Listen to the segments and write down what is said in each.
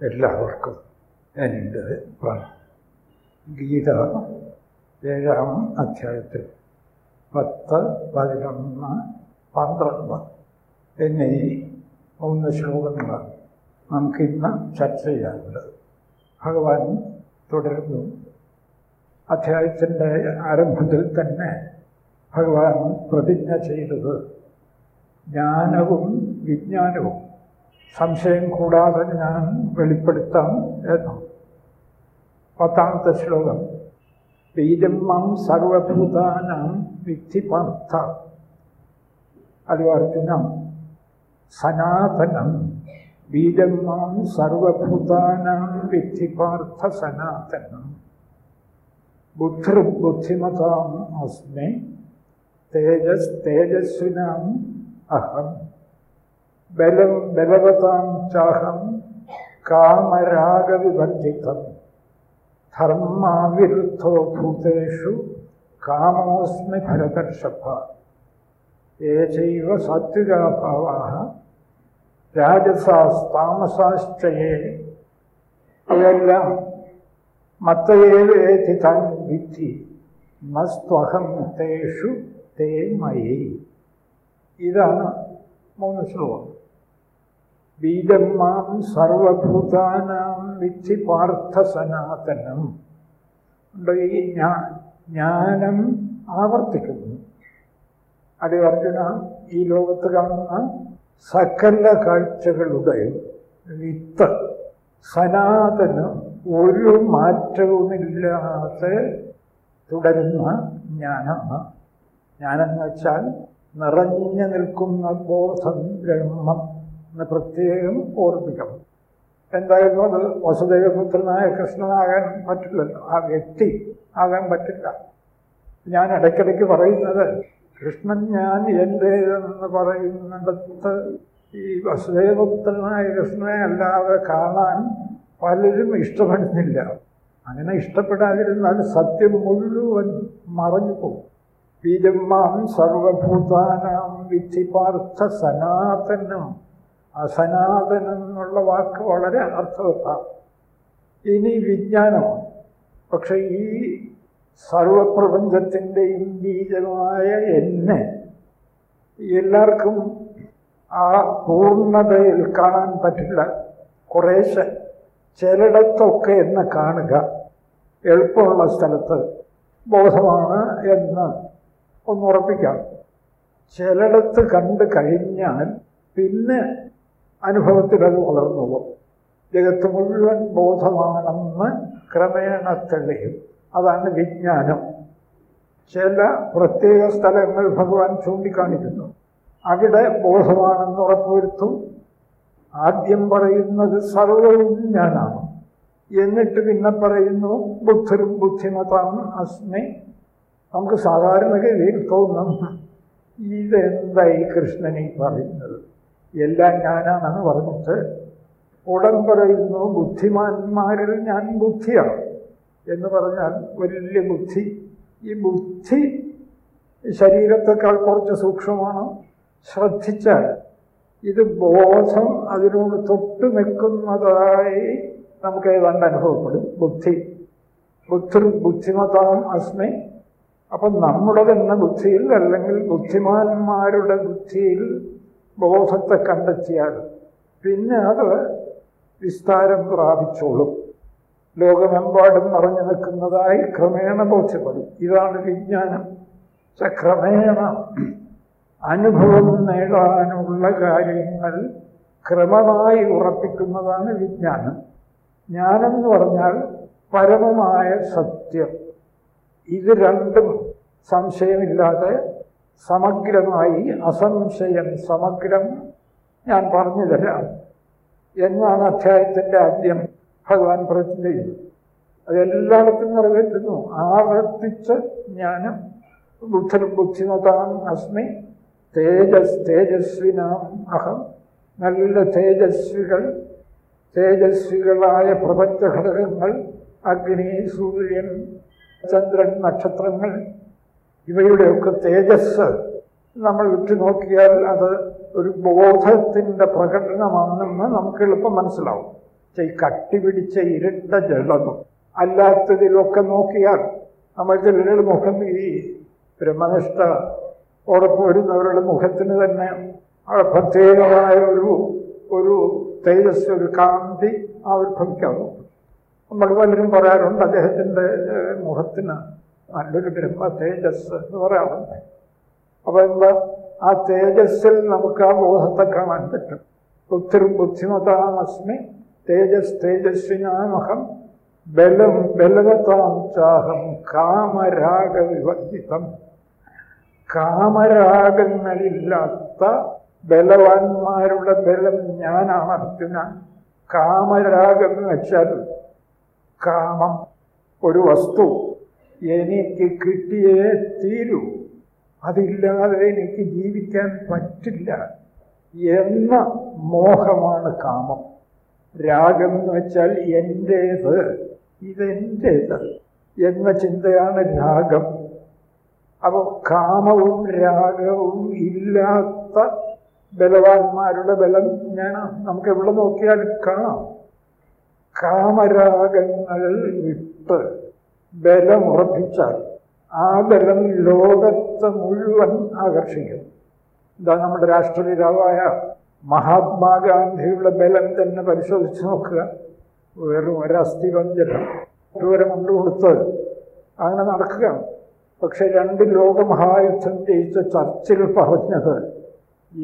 എല്ലാവർക്കും എന്റെ പ്രണാമം ഗീത ഏഴാം അധ്യായത്തിൽ പത്ത് പതിനൊന്ന് പന്ത്രണ്ട് എന്നീ മൂന്ന് ശ്ലോകങ്ങളാണ് നമുക്കിന്ന് ചർച്ച ചെയ്യാനുള്ളത്. ഭഗവാൻ തുടരുന്നു. അധ്യായത്തിന്റെ ആരംഭത്തിൽ തന്നെ ഭഗവാൻ പ്രതിജ്ഞ ചെയ്തത് ജ്ഞാനവും വിജ്ഞാനവും സംശയം കൂടാതെ ഞാൻ വെളിപ്പെടുത്താം എന്ന് പത്താമത്തെ ശ്ലോകം. ബീജമ്മം സർവഭൂതാനം വിദ്ധിപാർത്ഥ അടിവാർത്തിനം സനാതനം. ബീജമ്മാം സർവഭൂതാനം വിധിപാർത്ഥ സനാതനം. ബുദ്ധിർബുദ്ധിമതാം അസ്മി. തേജസ് തേജസ്വിനാം അഹം. ബലം ബലവതാം ചാഹം കാമരാഗവിവർജിതം. ധർമാവിരുദ്ധോ ഭൂതേഷു കാമോസ്മി ഭരതർഷഭ. ഏ ചൈവ സാത്വികാഭാവാ രാജസാസ്താമസാശ്ചയേ അവയെല്ലാം മത്തയേവേതി താൻ വിധി മസ്ത്വഹം തേഷു തേ മയി ഇതാണ് മൂന്ന് ശ്ലോകം. ബീജമ്മാം സർവഭൂതാനാം വിധി പാർത്ഥ സനാതനം. ഈ ജ്ഞാനം ആവർത്തിക്കുന്നു. അത് അർജുന ഈ ലോകത്ത് കാണുന്ന സകല കാഴ്ചകളുടെ വിത്ത് സനാതനം ഒരു മാറ്റവുമില്ലാതെ തുടരുന്ന ജ്ഞാനമാണ്. ജ്ഞാനെന്ന് വെച്ചാൽ നിറഞ്ഞു നിൽക്കുന്ന ബോധം ബ്രഹ്മം. എന്ന് പ്രത്യേകം ഓർമ്മിക്കണം എന്തായിരുന്നു അത് വസുദേവപുത്രനായ കൃഷ്ണനാകാൻ പറ്റില്ലല്ലോ. ആ വ്യക്തി ആകാൻ പറ്റില്ല. ഞാൻ ഇടയ്ക്കിടയ്ക്ക് പറയുന്നത് കൃഷ്ണൻ ഞാൻ എന്റേതെന്ന് പറയുന്നിടത്ത് ഈ വസുദേവപുത്രനായ കൃഷ്ണനെ അല്ലാതെ കാണാൻ പലരും ഇഷ്ടപ്പെടുന്നില്ല. അങ്ങനെ ഇഷ്ടപ്പെടാതിരുന്നാൽ സത്യം മുഴുവൻ മറഞ്ഞു പോകും ബീജമ്മാം സർവഭൂതാനാം വിധിപാർത്ഥ സനാതനം. അസനാതനം എന്നുള്ള വാക്ക് വളരെ അർത്ഥവത്താണ്. ഇനി വിജ്ഞാനമാണ്. പക്ഷെ ഈ സർവപ്രപഞ്ചത്തിന്റെയും ബീജമായ എന്നെ എല്ലാവർക്കും ആ പൂർണതയിൽ കാണാൻ പറ്റില്ല. കുറേശ്ശെ ചിലയിടത്തൊക്കെ എന്ന് കാണുക എളുപ്പമുള്ള സ്ഥലത്ത് ബോധമാണ് എന്ന് ഒന്നുറപ്പിക്കാം. ചിലയിടത്ത് കണ്ടു കഴിഞ്ഞാൽ പിന്നെ അനുഭവത്തിൽ അത് വളർന്നു പോകും ജഗത്ത് മുഴുവൻ ബോധമാണെന്ന് ക്രമേണ തെളിയും. അതാണ് വിജ്ഞാനം. ചില പ്രത്യേക സ്ഥലങ്ങൾ ഭഗവാൻ ചൂണ്ടിക്കാണിക്കുന്നു. അവിടെ ബോധമാണെന്ന് ഉറപ്പുവരുത്തും. ആദ്യം പറയുന്നത് സർവവും ഞാനാണ് എന്നിട്ട് പിന്നെ പറയുന്നു ബുദ്ധരും ബുദ്ധിമതാം അസ്മി. നമുക്ക് സാധാരണഗതിയിൽ തോന്നും ഇതെന്തായി കൃഷ്ണനെ പറയുന്നത്? എല്ലാം ഞാനാണെന്ന് പറഞ്ഞിട്ട് ഉടൻ പറയുന്നു ബുദ്ധിമാന്മാരിൽ ഞാൻ ബുദ്ധിയാണ് എന്ന് പറഞ്ഞാൽ വലിയ ബുദ്ധി. ഈ ബുദ്ധി ശരീരത്തെക്കാൾ കുറച്ച് സൂക്ഷ്മമാണ്. ശ്രദ്ധിച്ചാൽ ഇത് ബോധം അതിനോട് തൊട്ട് നിൽക്കുന്നതായി നമുക്ക് ഏതാണ്ട് അനുഭവപ്പെടും. ബുദ്ധി. ബുദ്ധി ബുദ്ധിമതാം അസ്മി. അപ്പം നമ്മുടെ തന്നെ ബുദ്ധിയിൽ അല്ലെങ്കിൽ ബുദ്ധിമാന്മാരുടെ ബുദ്ധിയിൽ ബോധത്തെ കണ്ടെത്തിയാൽ പിന്നെ അത് വിസ്താരം പ്രാപിച്ചോളും. ലോകമെമ്പാടും നിറഞ്ഞു നിൽക്കുന്നതായി ക്രമേണ ബോധ്യപ്പെടും. ഇതാണ് വിജ്ഞാനം. ക്രമേണ അനുഭവം നേടാനുള്ള കാര്യങ്ങൾ ക്രമമായി ഉറപ്പിക്കുന്നതാണ് വിജ്ഞാനം. ജ്ഞാനെന്ന് പറഞ്ഞാൽ പരമമായ സത്യം. ഇത് രണ്ടും സംശയമില്ലാതെ സമഗ്രമായി അസംശയം സമഗ്രം ഞാൻ പറഞ്ഞു തരാം. എന്നാണ് അധ്യായത്തിന്റെ ആദ്യം ഭഗവാൻ പ്രതിജ്ഞ ചെയ്തത് അതെല്ലായിടത്തും നിറവേറ്റുന്നു. ആവർത്തിച്ച് ജ്ഞാനം. ബുദ്ധനും ബുദ്ധിമതാം അസ്മി. തേജസ് തേജസ്വിനാം അഹം. നല്ല തേജസ്വികൾ തേജസ്വികളായ പ്രപഞ്ചഘടകങ്ങൾ അഗ്നി സൂര്യൻ ചന്ദ്രൻ നക്ഷത്രങ്ങൾ ഇവയുടെയൊക്കെ തേജസ് നമ്മൾ ഉറ്റുനോക്കിയാൽ അത് ഒരു ബോധത്തിന്റെ പ്രകടനമാണെന്ന് നമുക്ക് എളുപ്പം മനസ്സിലാവും. ഈ കട്ടി ഇരട്ട ജലം അല്ലാത്തതിലൊക്കെ നോക്കിയാൽ നമ്മൾ ചിലരുടെ മുഖം ഈ ബ്രഹ്മനിഷ്ഠ ഉറപ്പ് വരുന്നവരുടെ മുഖത്തിന് തന്നെ പ്രത്യേകമായ ഒരു ഒരു തേജസ് ഒരു കാന്തി ആവിർഭവിക്കാറുണ്ട് നമ്മൾ പലരും പറയാറുണ്ട് അദ്ദേഹത്തിന്റെ മുഖത്തിന് നല്ലൊരു ബ്രഹ്മ തേജസ് എന്ന് പറയാറുണ്ട് അപ്പോൾ എന്താ? ആ തേജസ്സിൽ നമുക്ക് ആ ബോധത്തെ കാണാൻ പറ്റും. ഒത്തിരി ബുദ്ധിമതാമസ്മി തേജസ് തേജസ്വിനാമഹം ബലം ബലവതാം ചാഹം കാമരാഗവിവർജിതം കാമരാഗങ്ങളില്ലാത്ത ബലവാന്മാരുടെ ബലം ഞാനാണ് അർജുന. കാമരാഗം എന്ന് വെച്ചാൽ കാമം ഒരു വസ്തു. എനിക്ക് കിട്ടിയേ തീരൂ. അതില്ലാതെ എനിക്ക് ജീവിക്കാൻ പറ്റില്ല എന്ന മോഹമാണ് കാമം. രാഗം എന്ന് വെച്ചാൽ എന്റേത് ഇതെന്റേത് എന്ന ചിന്തയാണ് രാഗം. അപ്പോൾ കാമവും രാഗവും ഇല്ലാത്ത ബലവാന്മാരുടെ ബലം ഞാൻ നമുക്ക് എവിടെ നോക്കിയാലും കാണാം. കാമരാഗങ്ങൾ വിട്ട് ബലമുറപ്പിച്ചാൽ ആ ബലം ലോകത്തെ മുഴുവൻ ആകർഷിക്കും. ഇതാ നമ്മുടെ രാഷ്ട്രപിതാവായ മഹാത്മാഗാന്ധിയുടെ ബലം തന്നെ പരിശോധിച്ച് നോക്കുക. വെറും ഒരസ്ഥിവഞ്ചനം ഇതുവരെ കൊണ്ടുകൊടുത്ത് അങ്ങനെ നടക്കുക പക്ഷെ രണ്ട് ലോകമഹായുദ്ധം ജയിച്ച ചർച്ചിൽ പറഞ്ഞത്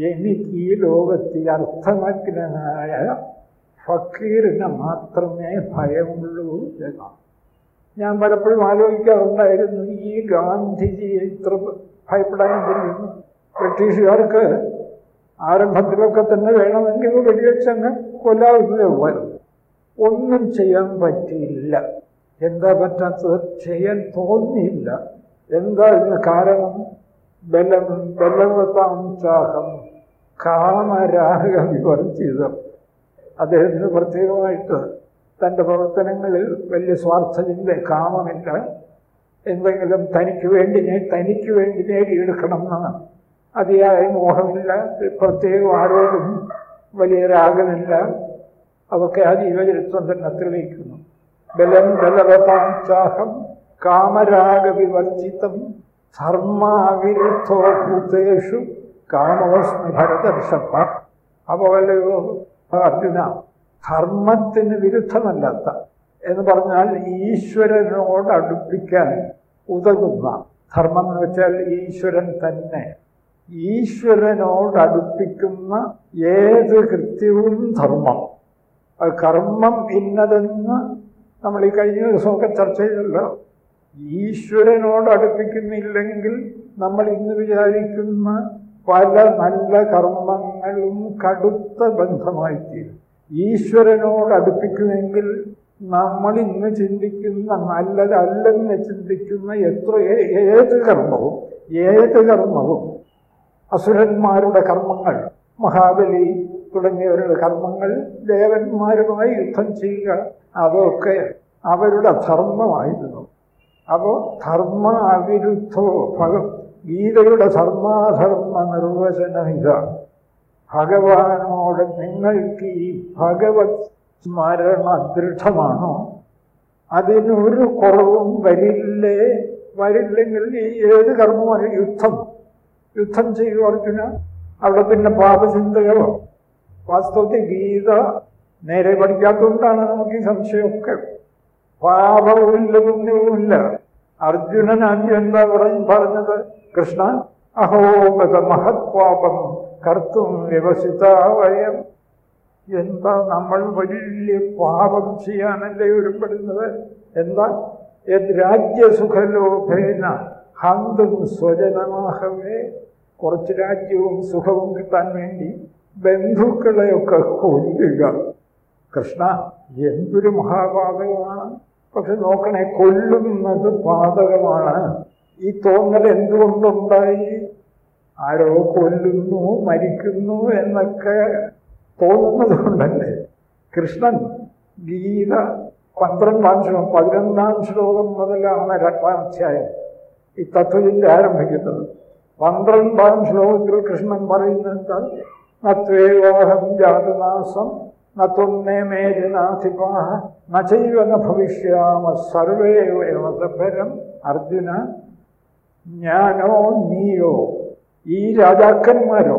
എനിക്ക് ഈ ലോകത്തിൽ അർത്ഥനഗ്നായ ഫക്കീറിനെ മാത്രമേ ഭയമുള്ളൂ എന്നാണ്. ഞാൻ പലപ്പോഴും ആലോചിക്കാറുണ്ടായിരുന്നു ഈ ഗാന്ധിജിയെ ഇത്ര ഭയപ്പെടാൻ എന്തിനു ബ്രിട്ടീഷുകാർക്ക് ആരംഭത്തിലൊക്കെ തന്നെ വേണമെങ്കിൽ വെടിവെച്ചങ്ങ് കൊല്ലാവുന്നതേ ഉള്ളായിരുന്നു. ഒന്നും ചെയ്യാൻ പറ്റിയില്ല. എന്താ പറ്റാത്തത്? ചെയ്യാൻ തോന്നിയില്ല. എന്താ ഇതിന് കാരണം? ബലം ബലവതാം ചാഹം. കാമരാഗ വിവർജിതം അദ്ദേഹത്തിന് പ്രത്യേകമായിട്ട് തന്റെ പ്രവർത്തനങ്ങളിൽ വലിയ സ്വാർത്ഥചിന്ത കാമമില്ല. എന്തെങ്കിലും തനിക്ക് വേണ്ടി തനിക്ക് വേണ്ടി നേടിയെടുക്കണം എന്ന് അതിയായ മോഹമില്ല പ്രത്യേകം ആരോടും വലിയ രാഗമില്ല. അതൊക്കെ ആ ജീവചരിത്രം തന്നെ തെളിയിക്കുന്നു. ബലം ബലവതാം ചാഹം കാമരാഗവിവർജിതം ധർമാവിരുദ്ധോ ഭൂതേഷു കാമോസ്മി ഭരതർഷഭ. അപ്പോലയോ അർജുന ധർമ്മത്തിന് വിരുദ്ധമല്ലാത്ത എന്ന് പറഞ്ഞാൽ ഈശ്വരനോട് അടുപ്പിക്കാൻ ഉതകുന്ന ധർമ്മം എന്ന് വെച്ചാൽ ഈശ്വരൻ തന്നെ. ഈശ്വരനോട് അടുപ്പിക്കുന്ന ഏത് കൃത്യവും ധർമ്മം. കർമ്മം ഇന്നതെന്ന് നമ്മൾ ഈ കഴിഞ്ഞ ദിവസമൊക്കെ ചർച്ച ചെയ്തല്ലോ ഈശ്വരനോട് അടുപ്പിക്കുന്നില്ലെങ്കിൽ നമ്മൾ ഇന്ന് വിചാരിക്കുന്ന പല നല്ല കർമ്മങ്ങളും കടുത്ത ബന്ധമായിത്തീരും. ഈശ്വരനോട് അടുപ്പിക്കുമെങ്കിൽ നമ്മൾ ഇന്ന് ചിന്തിക്കുന്ന നല്ലതല്ലെന്ന് ചിന്തിക്കുന്ന എത്ര ഏത് കർമ്മവും ഏത് കർമ്മവും അസുരന്മാരുടെ കർമ്മങ്ങൾ മഹാബലി തുടങ്ങിയവരുടെ കർമ്മങ്ങൾ ദേവന്മാരുമായി യുദ്ധം ചെയ്യുക അതൊക്കെ അവരുടെ ധർമ്മമായിരുന്നു. അപ്പോൾ ധർമ്മ അവിരുദ്ധോ ഭഗ ഗീതയുടെ ധർമാധർമ്മ നിർവചനം ഇതാണ് ഭഗവാനോട് നിങ്ങൾക്ക് ഈ ഭഗവത് സ്മരണ ദൃഢമാണോ? അതിനൊരു കുറവും വരില്ലേ? വരില്ലെങ്കിൽ ഈ ഏത് കർമ്മമാണ് യുദ്ധം? യുദ്ധം ചെയ്യുക അർജുന. അവിടെ പിന്നെ പാപചിന്തകളോ വാസ്തവത്തിൽ ഗീത നേരെ പഠിക്കാത്തതുകൊണ്ടാണ് നമുക്ക് ഈ സംശയമൊക്കെ. പാപവുമില്ല പുണ്യവുമില്ല അർജുനൻ ആദ്യം എന്താ പറഞ്ഞു പറഞ്ഞത്? കൃഷ്ണ അഹോഗത മഹത്പാപം കർത്തും വ്യവസിതാവയം എന്താ നമ്മൾ വലിയ പാപം ചെയ്യാനല്ലേ ഒരുപ്പെടുന്നത്? എന്താ? രാജ്യസുഖലോഭേന ഹന്തും സ്വജനമാഹവേ. കുറച്ച് രാജ്യവും സുഖവും കിട്ടാൻ വേണ്ടി ബന്ധുക്കളെയൊക്കെ കൊല്ലുക. കൃഷ്ണ എന്തൊരു മഹാപാതകമാണ്. പക്ഷെ നോക്കണേ കൊല്ലുന്നത് പാതകമാണ്. ഈ തോന്നൽ എന്തുകൊണ്ടുണ്ടായി? ആരോ കൊല്ലുന്നു മരിക്കുന്നു എന്നൊക്കെ തോന്നുന്നത് കൊണ്ടല്ലേ കൃഷ്ണൻ ഗീത പന്ത്രണ്ടാം ശ്ലോകം പതിനൊന്നാം ശ്ലോകം മുതലാണ് രണ്ടാം അധ്യായം. ഈ തത്വചിന്ത ആരംഭിക്കുന്നത്. പന്ത്രണ്ടാം ശ്ലോകത്തിൽ കൃഷ്ണൻ പറയുന്നത് നത്വേവാഹം ജാതനാസം നത്വന്നേ മേജനാധിപാഹ ജനാധിപാഹ നചൈവ ന ഭവിഷ്യാമ സർവേ വസപരം അർജുന ജ്ഞാനോ നീയോ ഈ രാജാക്കന്മാരോ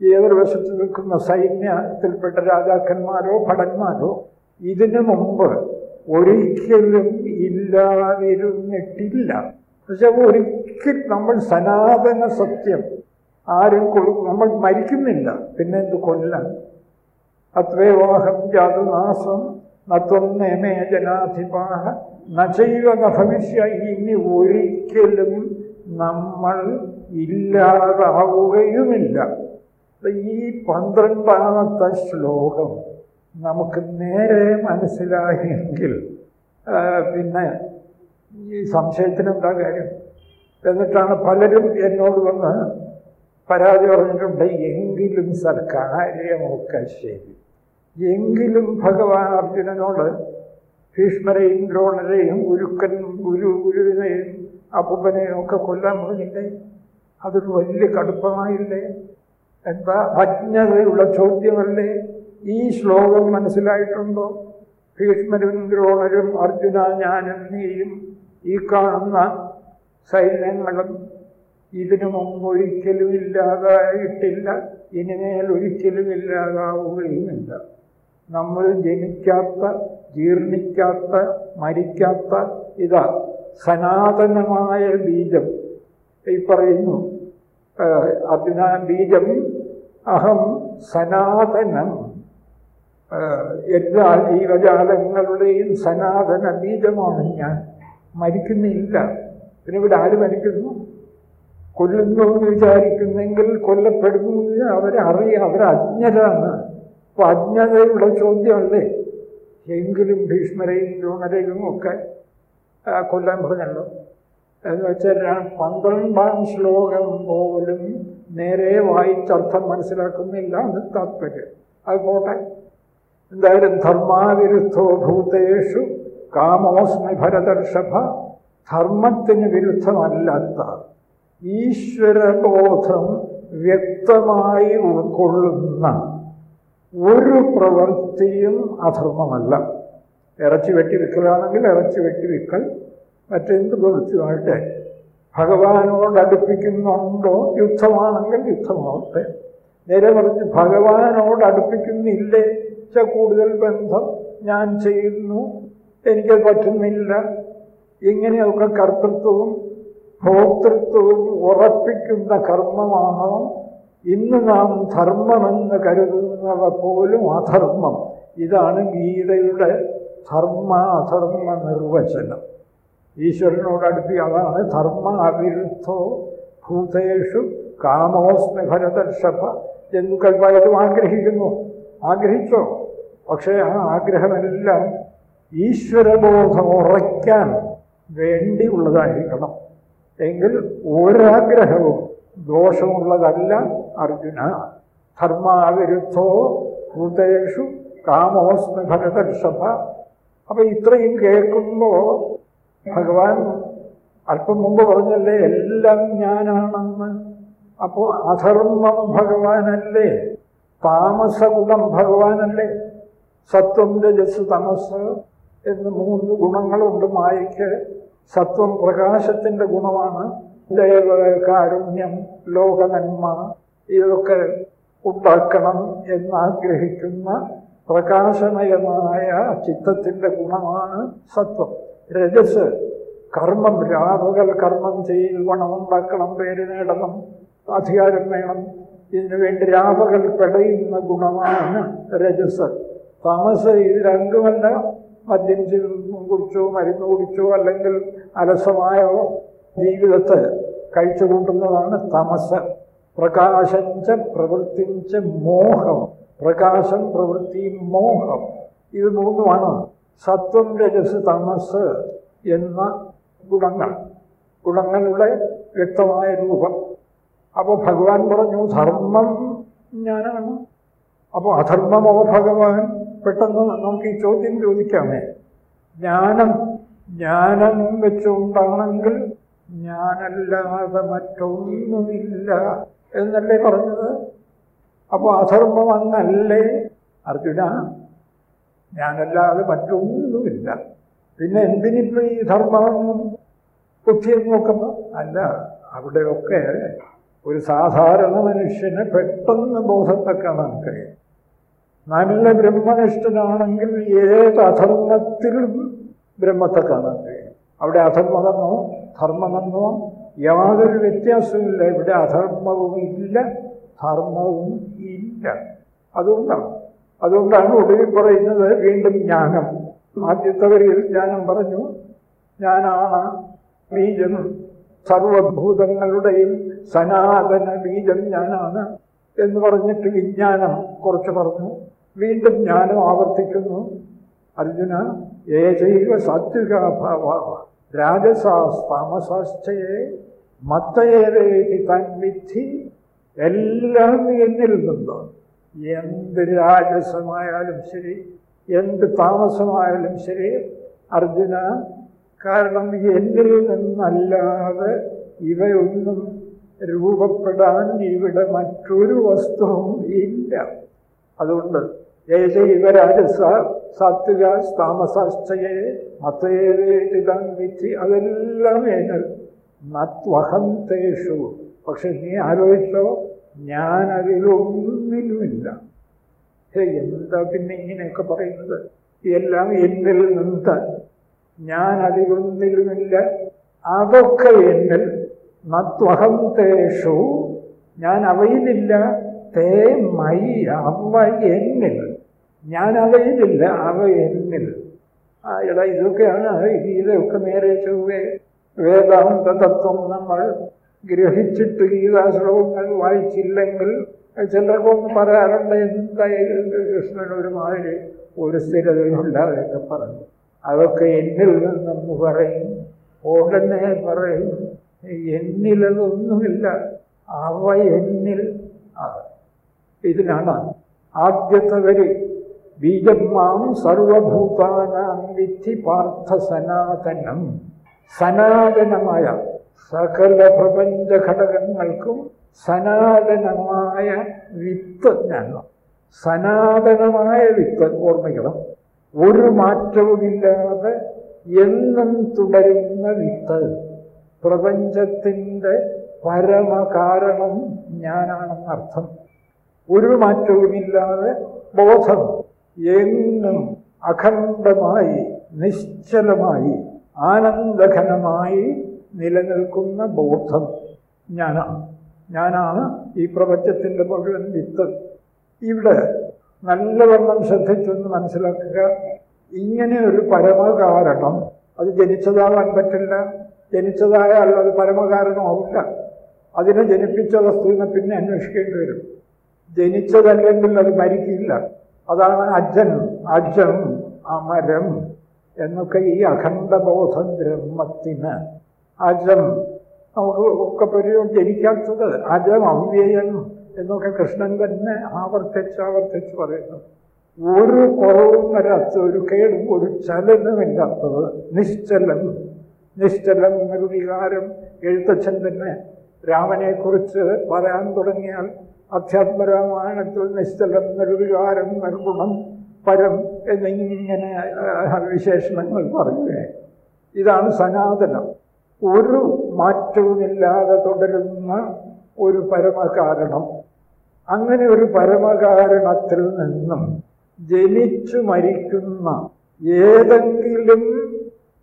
ഏതൊരു വശത്ത് നിൽക്കുന്ന സൈന്യത്തിൽപ്പെട്ട രാജാക്കന്മാരോ ഭടന്മാരോ ഇതിനു മുമ്പ് ഒരിക്കലും ഇല്ലാതിരുന്നിട്ടില്ല. പക്ഷെ ഒരിക്കൽ നമ്മൾ സനാതന സത്യം ആരും നമ്മൾ മരിക്കുന്നില്ല. പിന്നെ എന്ത് കൊല്ലാൻ? അത്രേവാഹം ജാതുനാസം നത്വന്നേമേ ജനാധിപാഹ നചൈവ ഭവിഷ്യ ഇനി ഒരിക്കലും നമ്മൾ ഇല്ലാതാവുകയുമില്ല ഈ പന്ത്രണ്ടാമത്തെ ശ്ലോകം നമുക്ക് നേരെ മനസ്സിലായെങ്കിൽ പിന്നെ ഈ സംശയത്തിനെന്താ കാര്യം? എന്നിട്ടാണ് പലരും എന്നോട് വന്ന് പരാതി പറഞ്ഞിട്ടുണ്ട് എങ്കിലും സർ കാര്യമൊക്കെ ശരി. എങ്കിലും ഭഗവാൻ അർജുനനോട് ഭീഷ്മരെയും ദ്രോണരെയും ഗുരുക്കൻ ഗുരു ഗുരുവിനെയും അപ്പൂപ്പനെയും ഒക്കെ കൊല്ലാൻ പറഞ്ഞില്ലേ? അതൊരു വലിയ കടുപ്പമായില്ലേ? എന്താ അജ്ഞതയുള്ള ചോദ്യമല്ലേ? ഈ ശ്ലോകം മനസ്സിലായിട്ടുണ്ടോ? ഭീഷ്മരും ദ്രോണരും അർജുന ഞാനും നീയും ഈ കാണുന്ന സൈന്യങ്ങളും ഇതിനു മുമ്പ് ഒരിക്കലും ഇല്ലാതായിട്ടില്ല. ഇനിമേൽ ഒരിക്കലും ഇല്ലാതാവുകയുമില്ല. നമ്മൾ ജനിക്കാത്ത ജീർണിക്കാത്ത മരിക്കാത്ത ഇതാ സനാതനമായ ബീജം. ഈ പറയുന്നു അതിനാ ബീജം അഹം സനാതനം. എല്ലാ ജീവജാലങ്ങളുടെയും സനാതന ബീജമാണ് ഞാൻ. മരിക്കുന്നില്ല. പിന്നെ ഇവിടെ ആര് മരിക്കുന്നു? കൊല്ലുന്നു എന്ന് വിചാരിക്കുന്നെങ്കിൽ കൊല്ലപ്പെടുന്നു അവരറിയാം അവരജ്ഞരാണ് അപ്പൊ അജ്ഞതയുടെ ചോദ്യമല്ലേ? എങ്കിലും ഭീഷ്മരെയും ദ്രോണരെയും ഒക്കെ കൊല്ലാൻ പറഞ്ഞല്ലോ. എന്ന് വെച്ചാൽ പന്ത്രണ്ടാം ശ്ലോകം പോലും നേരെ വായിച്ചർത്ഥം മനസ്സിലാക്കുന്നില്ല എന്ന് താത്പര്യം. അത് പോട്ടെ. എന്തായാലും ധർമാവിരുദ്ധോ ഭൂതേഷു കാമോസ്മി ഭരതർഷഭ ധർമ്മത്തിന് വിരുദ്ധമല്ലാത്ത ഈശ്വരബോധം വ്യക്തമായി ഉൾക്കൊള്ളുന്ന ഒരു പ്രവൃത്തിയും അധർമ്മമല്ല. ഇറച്ചി വെട്ടിവിക്കലാണെങ്കിൽ ഇറച്ചി വെട്ടിവിക്കൽ മറ്റെന്ത് പ്രവൃത്തിയുമായിട്ട് ഭഗവാനോട് അടുപ്പിക്കുന്നുണ്ടോ? യുദ്ധമാണെങ്കിൽ യുദ്ധമാവട്ടെ. നേരെ മറിച്ച് ഭഗവാനോട് അടുപ്പിക്കുന്നില്ലേ? കൂടുതൽ ബന്ധം ഞാൻ ചെയ്യുന്നു. എനിക്ക് പറ്റുന്നില്ല. ഇങ്ങനെയൊക്കെ കർത്തൃത്വവും ഭോക്തൃത്വവും ഉറപ്പിക്കുന്ന കർമ്മമാണോ? ഇന്ന് നാം ധർമ്മമെന്ന് കരുതുന്നവ പോലും അധർമ്മം. ഇതാണ് ഗീതയുടെ ധർമ്മ അധർമ്മ നിർവചനം. ഈശ്വരനോട് അടുപ്പി അതാണ് ധർമ്മ അവിരുദ്ധോ ഭൂതേഷു കാമോസ്മി ഭരതർഷഭ ജന്തുക്കൾ പലതും ആഗ്രഹിക്കുന്നു. ആഗ്രഹിച്ചോ? പക്ഷേ ആ ആഗ്രഹമെല്ലാം ഈശ്വരബോധം ഉറയ്ക്കാൻ വേണ്ടിയുള്ളതായിരിക്കണം എങ്കിൽ ഒരാഗ്രഹവും ദോഷമുള്ളതല്ല അർജുന. ധർമാവിരുദ്ധോ ഭൂതേഷു കാമോസ്മി ഭരതർഷഭ അപ്പൊ ഇത്രയും കേൾക്കുമ്പോൾ ഭഗവാൻ അല്പം മുമ്പ് പറഞ്ഞല്ലേ എല്ലാം ഞാനാണെന്ന്. അപ്പോൾ അധർമ്മം ഭഗവാനല്ലേ? താമസഗുണം ഭഗവാനല്ലേ? സത്വം രജസ് തമസ് എന്ന് മൂന്ന് ഗുണങ്ങളുണ്ട് മായയ്ക്ക്. സത്വം പ്രകാശത്തിന്റെ ഗുണമാണ്. ദയവ് കാരുണ്യം ലോകനന്മ ഇതൊക്കെ ഉണ്ടാക്കണം എന്നാഗ്രഹിക്കുന്ന പ്രകാശമയമായ ചിത്തത്തിന്റെ ഗുണമാണ് സത്വം. രജസ് കർമ്മം രാപകൽ കർമ്മം ചെയ്ത് ഗുണമുണ്ടാക്കണം പേര് നേടണം അധികാരം വേണം. ഇതിനു വേണ്ടി രാപകൽ പെടയുന്ന ഗുണമാണ് രജസ്. തമസ് ഇത് രണ്ടുമല്ല. മദ്യം കുടിച്ചോ മരുന്ന് കുടിച്ചോ അല്ലെങ്കിൽ അലസമായോ ജീവിതത്തെ കഴിച്ചുകൂട്ടുന്നതാണ് തമസ്. പ്രകാശഞ്ച പ്രവൃത്തിഞ്ച മോഹം. പ്രകാശം പ്രവൃത്തി മോഹം. ഇത് മൂന്നുമാണ്. സത്വം രജസ് തമസ് എന്ന ഗുണങ്ങൾ. ഗുണങ്ങളുടെ വ്യക്തമായ രൂപം. അപ്പോൾ ഭഗവാൻ പറഞ്ഞു ധർമ്മം ഞാനാണ്. അപ്പോൾ അധർമ്മമോ ഭഗവാൻ? പെട്ടെന്ന് നമുക്ക് ഈ ചോദ്യം ചോദിക്കാമേ. ജ്ഞാനം ജ്ഞാനം വെച്ചുകൊണ്ടാണെങ്കിൽ ഞാനല്ലാതെ മറ്റൊന്നുമില്ല എന്നല്ലേ പറഞ്ഞത്? അപ്പോൾ അധർമ്മം അങ്ങല്ലേ അർജുന ഞാനല്ലാതെ മറ്റൊന്നുമില്ല. പിന്നെ എന്തിനിപ്പോൾ ഈ ധർമ്മമെന്നും ബുദ്ധിയെന്ന് നോക്കുമ്പോൾ അല്ല അവിടെയൊക്കെ ഒരു സാധാരണ മനുഷ്യനെ പെട്ടെന്ന് ബോധത്തെ കാണാൻ കഴിയും. നല്ല ബ്രഹ്മനിഷ്ഠനാണെങ്കിൽ ഏത് അധർമ്മത്തിലും ബ്രഹ്മത്തെ കാണാൻ കഴിയും. അവിടെ അധർമ്മമെന്നോ ധർമ്മമെന്നോ യാതൊരു വ്യത്യാസവുമില്ല. ഇവിടെ അധർമ്മവും ഇല്ല ധർമ്മവും ഇല്ല. അതുകൊണ്ടാണ് അതുകൊണ്ടാണ് ഒടുവിൽ പറയുന്നത് വീണ്ടും ജ്ഞാനം. ആദ്യത്തെ വരിയിൽ ജ്ഞാനം പറഞ്ഞു ഞാനാണ് ബീജം. സർവഭൂതങ്ങളുടെയും സനാതന ബീജം ഞാനാണ്. എന്ന് പറഞ്ഞിട്ട് വിജ്ഞാനം കുറച്ച് പറഞ്ഞു. വീണ്ടും ജ്ഞാനം ആവർത്തിക്കുന്നു. അർജുന ഏജൈവ സാത്വികാഭാവ രാജസാസ്താമസാശ്ചയെ മത്തയേവേതി തൻവിധി എല്ലാം എന്നിൽ നിന്ന് എന്ത് രാജസമായാലും ശരി എന്ത് താമസമായാലും ശരി അർജുന കാരണം എന്നിൽ നിന്നല്ലാതെ ഇവയൊന്നും രൂപപ്പെടാൻ ഇവിടെ മറ്റൊരു വസ്തുവും ഇല്ല. അതുകൊണ്ട് ഏജൈവ രാജസ സാത്വിക താമസാശ്ചയെ മത്തേതാം വിധി അതെല്ലാം ഏനൽ നത്വഹന്തേഷു പക്ഷെ നീ ആലോചിച്ചോ ഞാനതിലൊന്നിലുമില്ല. അതിലൊന്നിലുമില്ല എന്താ പിന്നെ ഇങ്ങനെയൊക്കെ പറയുന്നത്? എല്ലാം എന്നിൽ നിന്ന് ഞാൻ അതിലൊന്നിലുമില്ല അതൊക്കെ എന്നിൽ. നത്വഹം തേഷു. ഞാൻ അവയിലില്ല തേ മൈ അവ എന്നിൽ. ഞാൻ അവയിലില്ല അവ എന്നിൽ. ആ എടാ ഇതൊക്കെയാണ് ഗീതയൊക്കെ നേരെ ചൊവ്വേ വേദാന്ത തത്വം നമ്മൾ ഗ്രഹിച്ചിട്ട് ഗീതാശ്ലോകങ്ങൾ വായിച്ചില്ലെങ്കിൽ ചിലർക്കൊന്ന് പറയാറുണ്ട് എന്തായാലും കൃഷ്ണൻ ഒരുമാതിരി ഒരു സ്ഥിരതയില്ലാതെയൊക്കെ പറഞ്ഞു. അതൊക്കെ എന്നിൽ നിന്നെന്ന് പറയും ഉടനെ പറയും എന്നിലതൊന്നുമില്ല അവ എന്നിൽ ഇതിനാണ് ആദ്യത്തെ വരി ബീജം മാം സർവഭൂതാനാം വിധി പാർത്ഥ സനാതനം. സനാതനമായ സകല പ്രപഞ്ച ഘടകങ്ങൾക്കും സനാതനമായ വിത്ത് ഞാൻ സനാതനമായ വിത്ത് ഓർമ്മിക്കണം. ഒരു മാറ്റവുമില്ലാതെ എന്നും തുടരുന്ന വിത്ത്. പ്രപഞ്ചത്തിന്റെ പരമകാരണം ഞാനാണെന്നർത്ഥം ഒരു മാറ്റവുമില്ലാതെ ബോധം എന്നും അഖണ്ഡമായി നിശ്ചലമായി ആനന്ദഘനമായി നിലനിൽക്കുന്ന ബോധം ഞാനാണ് ഞാനാണ് ഈ പ്രപഞ്ചത്തിന്റെ മുഴുവൻ വിത്ത്. ഇവിടെ നല്ലവണ്ണം ശ്രദ്ധിച്ചൊന്ന് മനസ്സിലാക്കുക. ഇങ്ങനെ ഒരു പരമകാരണം അത് ജനിച്ചതാവാൻ പറ്റില്ല. ജനിച്ചതായാൽ അത് പരമകാരണമാവില്ല അതിനെ ജനിപ്പിച്ച വസ്തുവിനെ പിന്നെ അന്വേഷിക്കേണ്ടി വരും. ജനിച്ചതല്ലെങ്കിൽ അത് മരിക്കില്ല. അതാണ് അജൻ അജം അമരം എന്നൊക്കെ ഈ അഖണ്ഡബോധം ബ്രഹ്മത്തിന് അജം നമുക്ക് ഒക്കെ പരിചയം ജനിക്കാത്തത് അജം അവ്യയം എന്നൊക്കെ കൃഷ്ണൻ തന്നെ ആവർത്തിച്ച് ആവർത്തിച്ച് പറയുന്നു. ഒരു കുറവും വരാത്ത ഒരു കേടും ഒരു ചലനമില്ലാത്തത് നിശ്ചലം. നിശ്ചലം എന്നൊരു വികാരം എഴുത്തച്ഛൻ തന്നെ രാമനെക്കുറിച്ച് പറയാൻ തുടങ്ങിയാൽ അധ്യാത്മരാമായണത്തിൽ നിശ്ചലം എന്നൊരു വികാരം നിർഗുണം പരം എന്നിങ്ങനെ വിശേഷണങ്ങൾ പറയുകയാണ്. ഇതാണ് സനാതനം. ഒരു മാറ്റവുമില്ലാതെ തുടരുന്ന ഒരു പരമകാരണം. അങ്ങനെ ഒരു പരമകാരണത്തിൽ നിന്നും ജനിച്ചു മരിക്കുന്ന ഏതെങ്കിലും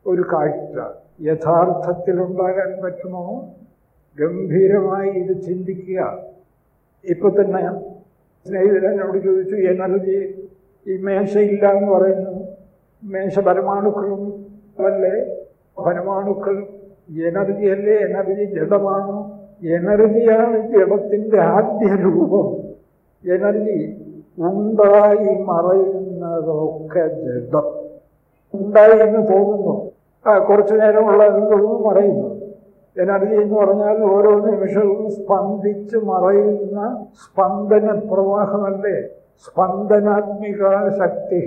ഒരു കാഴ്ച യഥാർത്ഥത്തിലുണ്ടാകാൻ പറ്റുമോ? ഗംഭീരമായി ഇത് ചിന്തിക്കുക. ഇപ്പൊ തന്നെ സ്നേഹിതരനോട് ചോദിച്ചു എനർജി ഈ മേശയില്ല എന്ന് പറയുന്നു. മേശ പരമാണുക്കളും അല്ലേ? പരമാണുക്കൾ എനർജി അല്ലേ എനർജി ജഡമാണ്? എനർജിയാണ് ജഡത്തിന്റെ ആദ്യ രൂപം. എനർജി ഉണ്ടായി മറയുന്നതൊക്കെ ജഡം. ഉണ്ടായി എന്ന് തോന്നുന്നു. ആ കുറച്ചു നേരമുള്ള തോന്നുന്നു മറയുന്നു. എനർജി എന്ന് പറഞ്ഞാൽ ഓരോ നിമിഷവും സ്പന്ദിച്ച് മറയുന്ന സ്പന്ദന പ്രവാഹമല്ലേ സ്പന്ദനാത്മിക ശക്തി.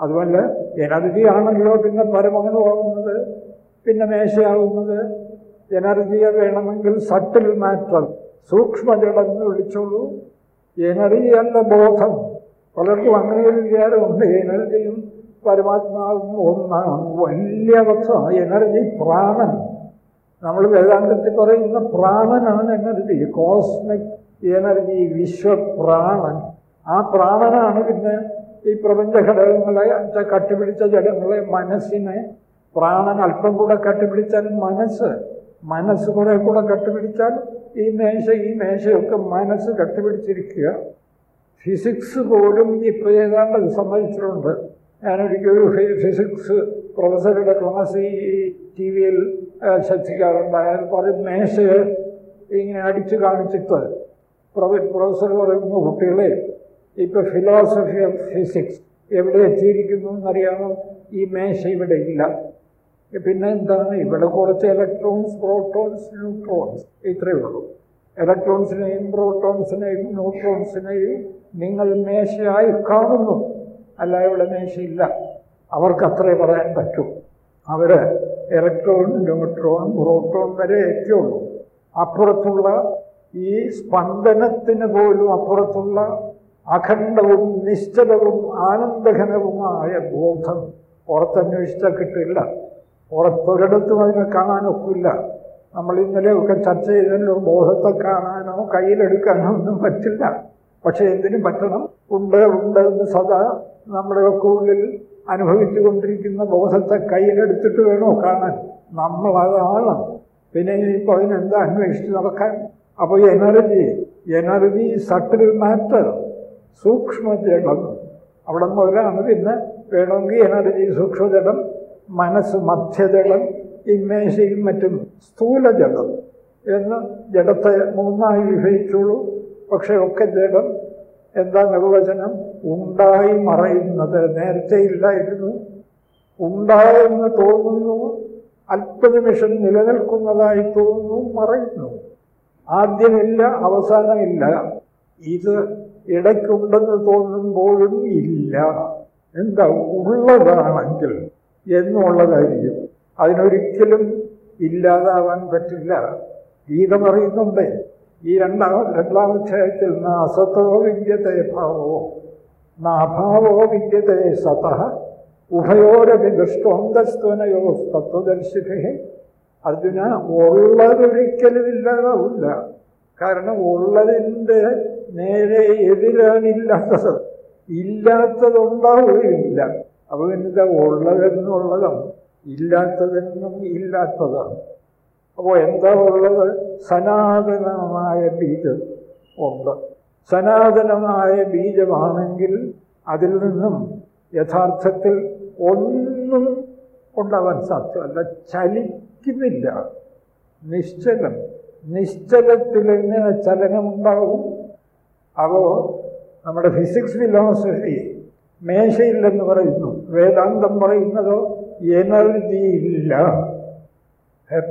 അതുമല്ല എനർജി ആണല്ലോ പിന്നെ പരമാണുവാകുന്നത് പിന്നെ മേശയാവുന്നത് എനർജിയെ വേണമെങ്കിൽ സട്ടിൽ മാറ്റർ സൂക്ഷ്മജടം എന്ന് വിളിച്ചോളൂ. എനർജിയല്ല ബോധം. പലർക്കും അങ്ങനെ ഒരു വിചാരമുണ്ട്. എനർജിയും പരമാത്മാവും ഒന്നാണ്. വലിയ വസ്തു എനർജി പ്രാണൻ. നമ്മൾ വേദാന്തത്തിൽ പറയുന്ന പ്രാണനാണ് എനർജി. കോസ്മിക് എനർജി വിശ്വപ്രാണൻ. ആ പ്രാണനാണ് പിന്നെ ഈ പ്രപഞ്ച ഘടകങ്ങളെ കട്ടുപിടിച്ച ജഡങ്ങളെ മനസ്സിനെ പ്രാണൻ അല്പം കൂടെ കട്ടുപിടിച്ചാൽ മനസ്സ് മനസ്സ് കുറെ കൂടെ കട്ടുപിടിച്ചാൽ ഈ മേശ ഈ മേശയൊക്കെ മനസ്സ് കട്ടുപിടിച്ചിരിക്കുക ഫിസിക്സ് പോലും ഇപ്പോൾ ഏതാണ്ട് ഒരു ഞാനൊരിക്കലും ഫിസിക്സ് പ്രൊഫസറുടെ ക്ലാസ് ഈ ടി വിയിൽ ശ്രദ്ധിക്കാറുണ്ട് അയാൾ പറയും മേശയെ ഇങ്ങനെ അടിച്ചു കാണിച്ചിട്ട് പ്രൊഫസർ പറയുന്ന കുട്ടികളെ ഇപ്പോൾ ഫിലോസഫി ഓഫ് ഫിസിക്സ് എവിടെ എത്തിയിരിക്കുന്നു എന്നറിയാമോ? ഈ മേശ ഇവിടെ ഇല്ല. പിന്നെ എന്താണ്? ഇവിടെ കുറച്ച് ഇലക്ട്രോൺസ് പ്രോട്ടോൺസ് ന്യൂട്രോൺസ് ഇത്രയേ ഉള്ളൂ. ഇലക്ട്രോൺസിനെയും പ്രോട്ടോൺസിനെയും ന്യൂട്രോൺസിനെയും നിങ്ങൾ മേശയായി കാണുന്നു. അല്ല ഇവിടെ മേശയില്ല. അവർക്ക് അത്രേ പറയാൻ പറ്റൂ. അവർ ഇലക്ട്രോൺ ന്യൂട്രോൺ പ്രോട്ടോൺ വരെ എത്തിയുള്ളൂ. അപ്പുറത്തുള്ള ഈ സ്പന്ദനത്തിന് പോലും അപ്പുറത്തുള്ള അഖണ്ഡവും നിശ്ചലവും ആനന്ദഘനവുമായ ബോധം പുറത്തന്വേഷിച്ചാൽ കിട്ടില്ല. പുറത്തൊരിടത്തും അതിനെ കാണാനൊക്കില്ല. നമ്മൾ ഇന്നലെയൊക്കെ ചർച്ച ചെയ്തതിനോ ബോധത്തെ കാണാനോ കയ്യിലെടുക്കാനോ ഒന്നും പറ്റില്ല. പക്ഷേ എന്തിനും പറ്റണം. ഉണ്ട് ഉണ്ട് എന്ന് സദാ നമ്മുടെയൊക്കെ ഉള്ളിൽ അനുഭവിച്ചു കൊണ്ടിരിക്കുന്ന ബോധത്തെ കയ്യിലെടുത്തിട്ട് വേണോ കാണാൻ. നമ്മളതാണ് പിന്നെ ഇനിയിപ്പോൾ അതിനെന്താ അന്വേഷിച്ച് നടക്കാൻ? അപ്പോൾ എനർജി എനർജി സട്ടിൽ മാറ്റർ സൂക്ഷ്മജടം അവിടെ മുതലാണ് പിന്നെ വേണമെങ്കിൽ എനർജി സൂക്ഷ്മജടം മനസ്സ് മധ്യജടം ഇമേശയും മറ്റും സ്ഥൂലജടം എന്ന് ജഡത്തെ മൂന്നായി വിഭജിച്ചുള്ളൂ പക്ഷേ ഒക്കെ ജഡം എന്താ നിർവചനം? ഉണ്ടായി മറയുന്നത്. നേരത്തെ ഇല്ലായിരുന്നു. ഉണ്ടായെന്ന് തോന്നുന്നു. അല്പനിമിഷം നിലനിൽക്കുന്നതായി തോന്നുന്നു. മറയുന്നു. ആദ്യമില്ല അവസാനമില്ല. ഇത് ഇടയ്ക്കുണ്ടെന്ന് തോന്നുമ്പോഴും ഇല്ല. എന്താ ഉള്ളതാണെങ്കിൽ എന്നുള്ളതായിരിക്കും അതിനൊരിക്കലും ഇല്ലാതാവാൻ പറ്റില്ല. ഗീത പറയുന്നുണ്ട് ഈ രണ്ടാം അധ്യായത്തിൽ ന അസത്തോ വിദ്യത്തെ ഭാവോ നാഭാവോ വിദ്യത്തെ സത ഉഭയോരപി ദുഷ്ടോന്തസ്തുനയോ തത്വദർശിഭേ അർജുന ഉള്ളതൊരിക്കലും ഇല്ലാതാവില്ല. കാരണം ഉള്ളതിന്റെ നേരെ എതിരാണില്ലാത്തത് ഇല്ലാത്തതുണ്ടാവുകയില്ല. അപ്പോൾ എന്താ ഉള്ളതെന്നുള്ളതാണ് ഇല്ലാത്തതെന്നും ഇല്ലാത്തതാണ്. അപ്പോൾ എന്താ ഉള്ളത്? സനാതനമായ ബീജം ഉണ്ട്. സനാതനമായ ബീജമാണെങ്കിൽ അതിൽ നിന്നും യഥാർത്ഥത്തിൽ ഒന്നും ഉണ്ടാവാൻ സാധ്യമല്ല. ചലിക്കുന്നില്ല. നിശ്ചലം. നിശ്ചലത്തിൽ എങ്ങനെ ചലനമുണ്ടാകും അപ്പോൾ നമ്മുടെ ഫിസിക്സ് ഫിലോസഫി മേശയില്ലെന്ന് പറയുന്നു. വേദാന്തം പറയുന്നതോ എനർജി ഇല്ല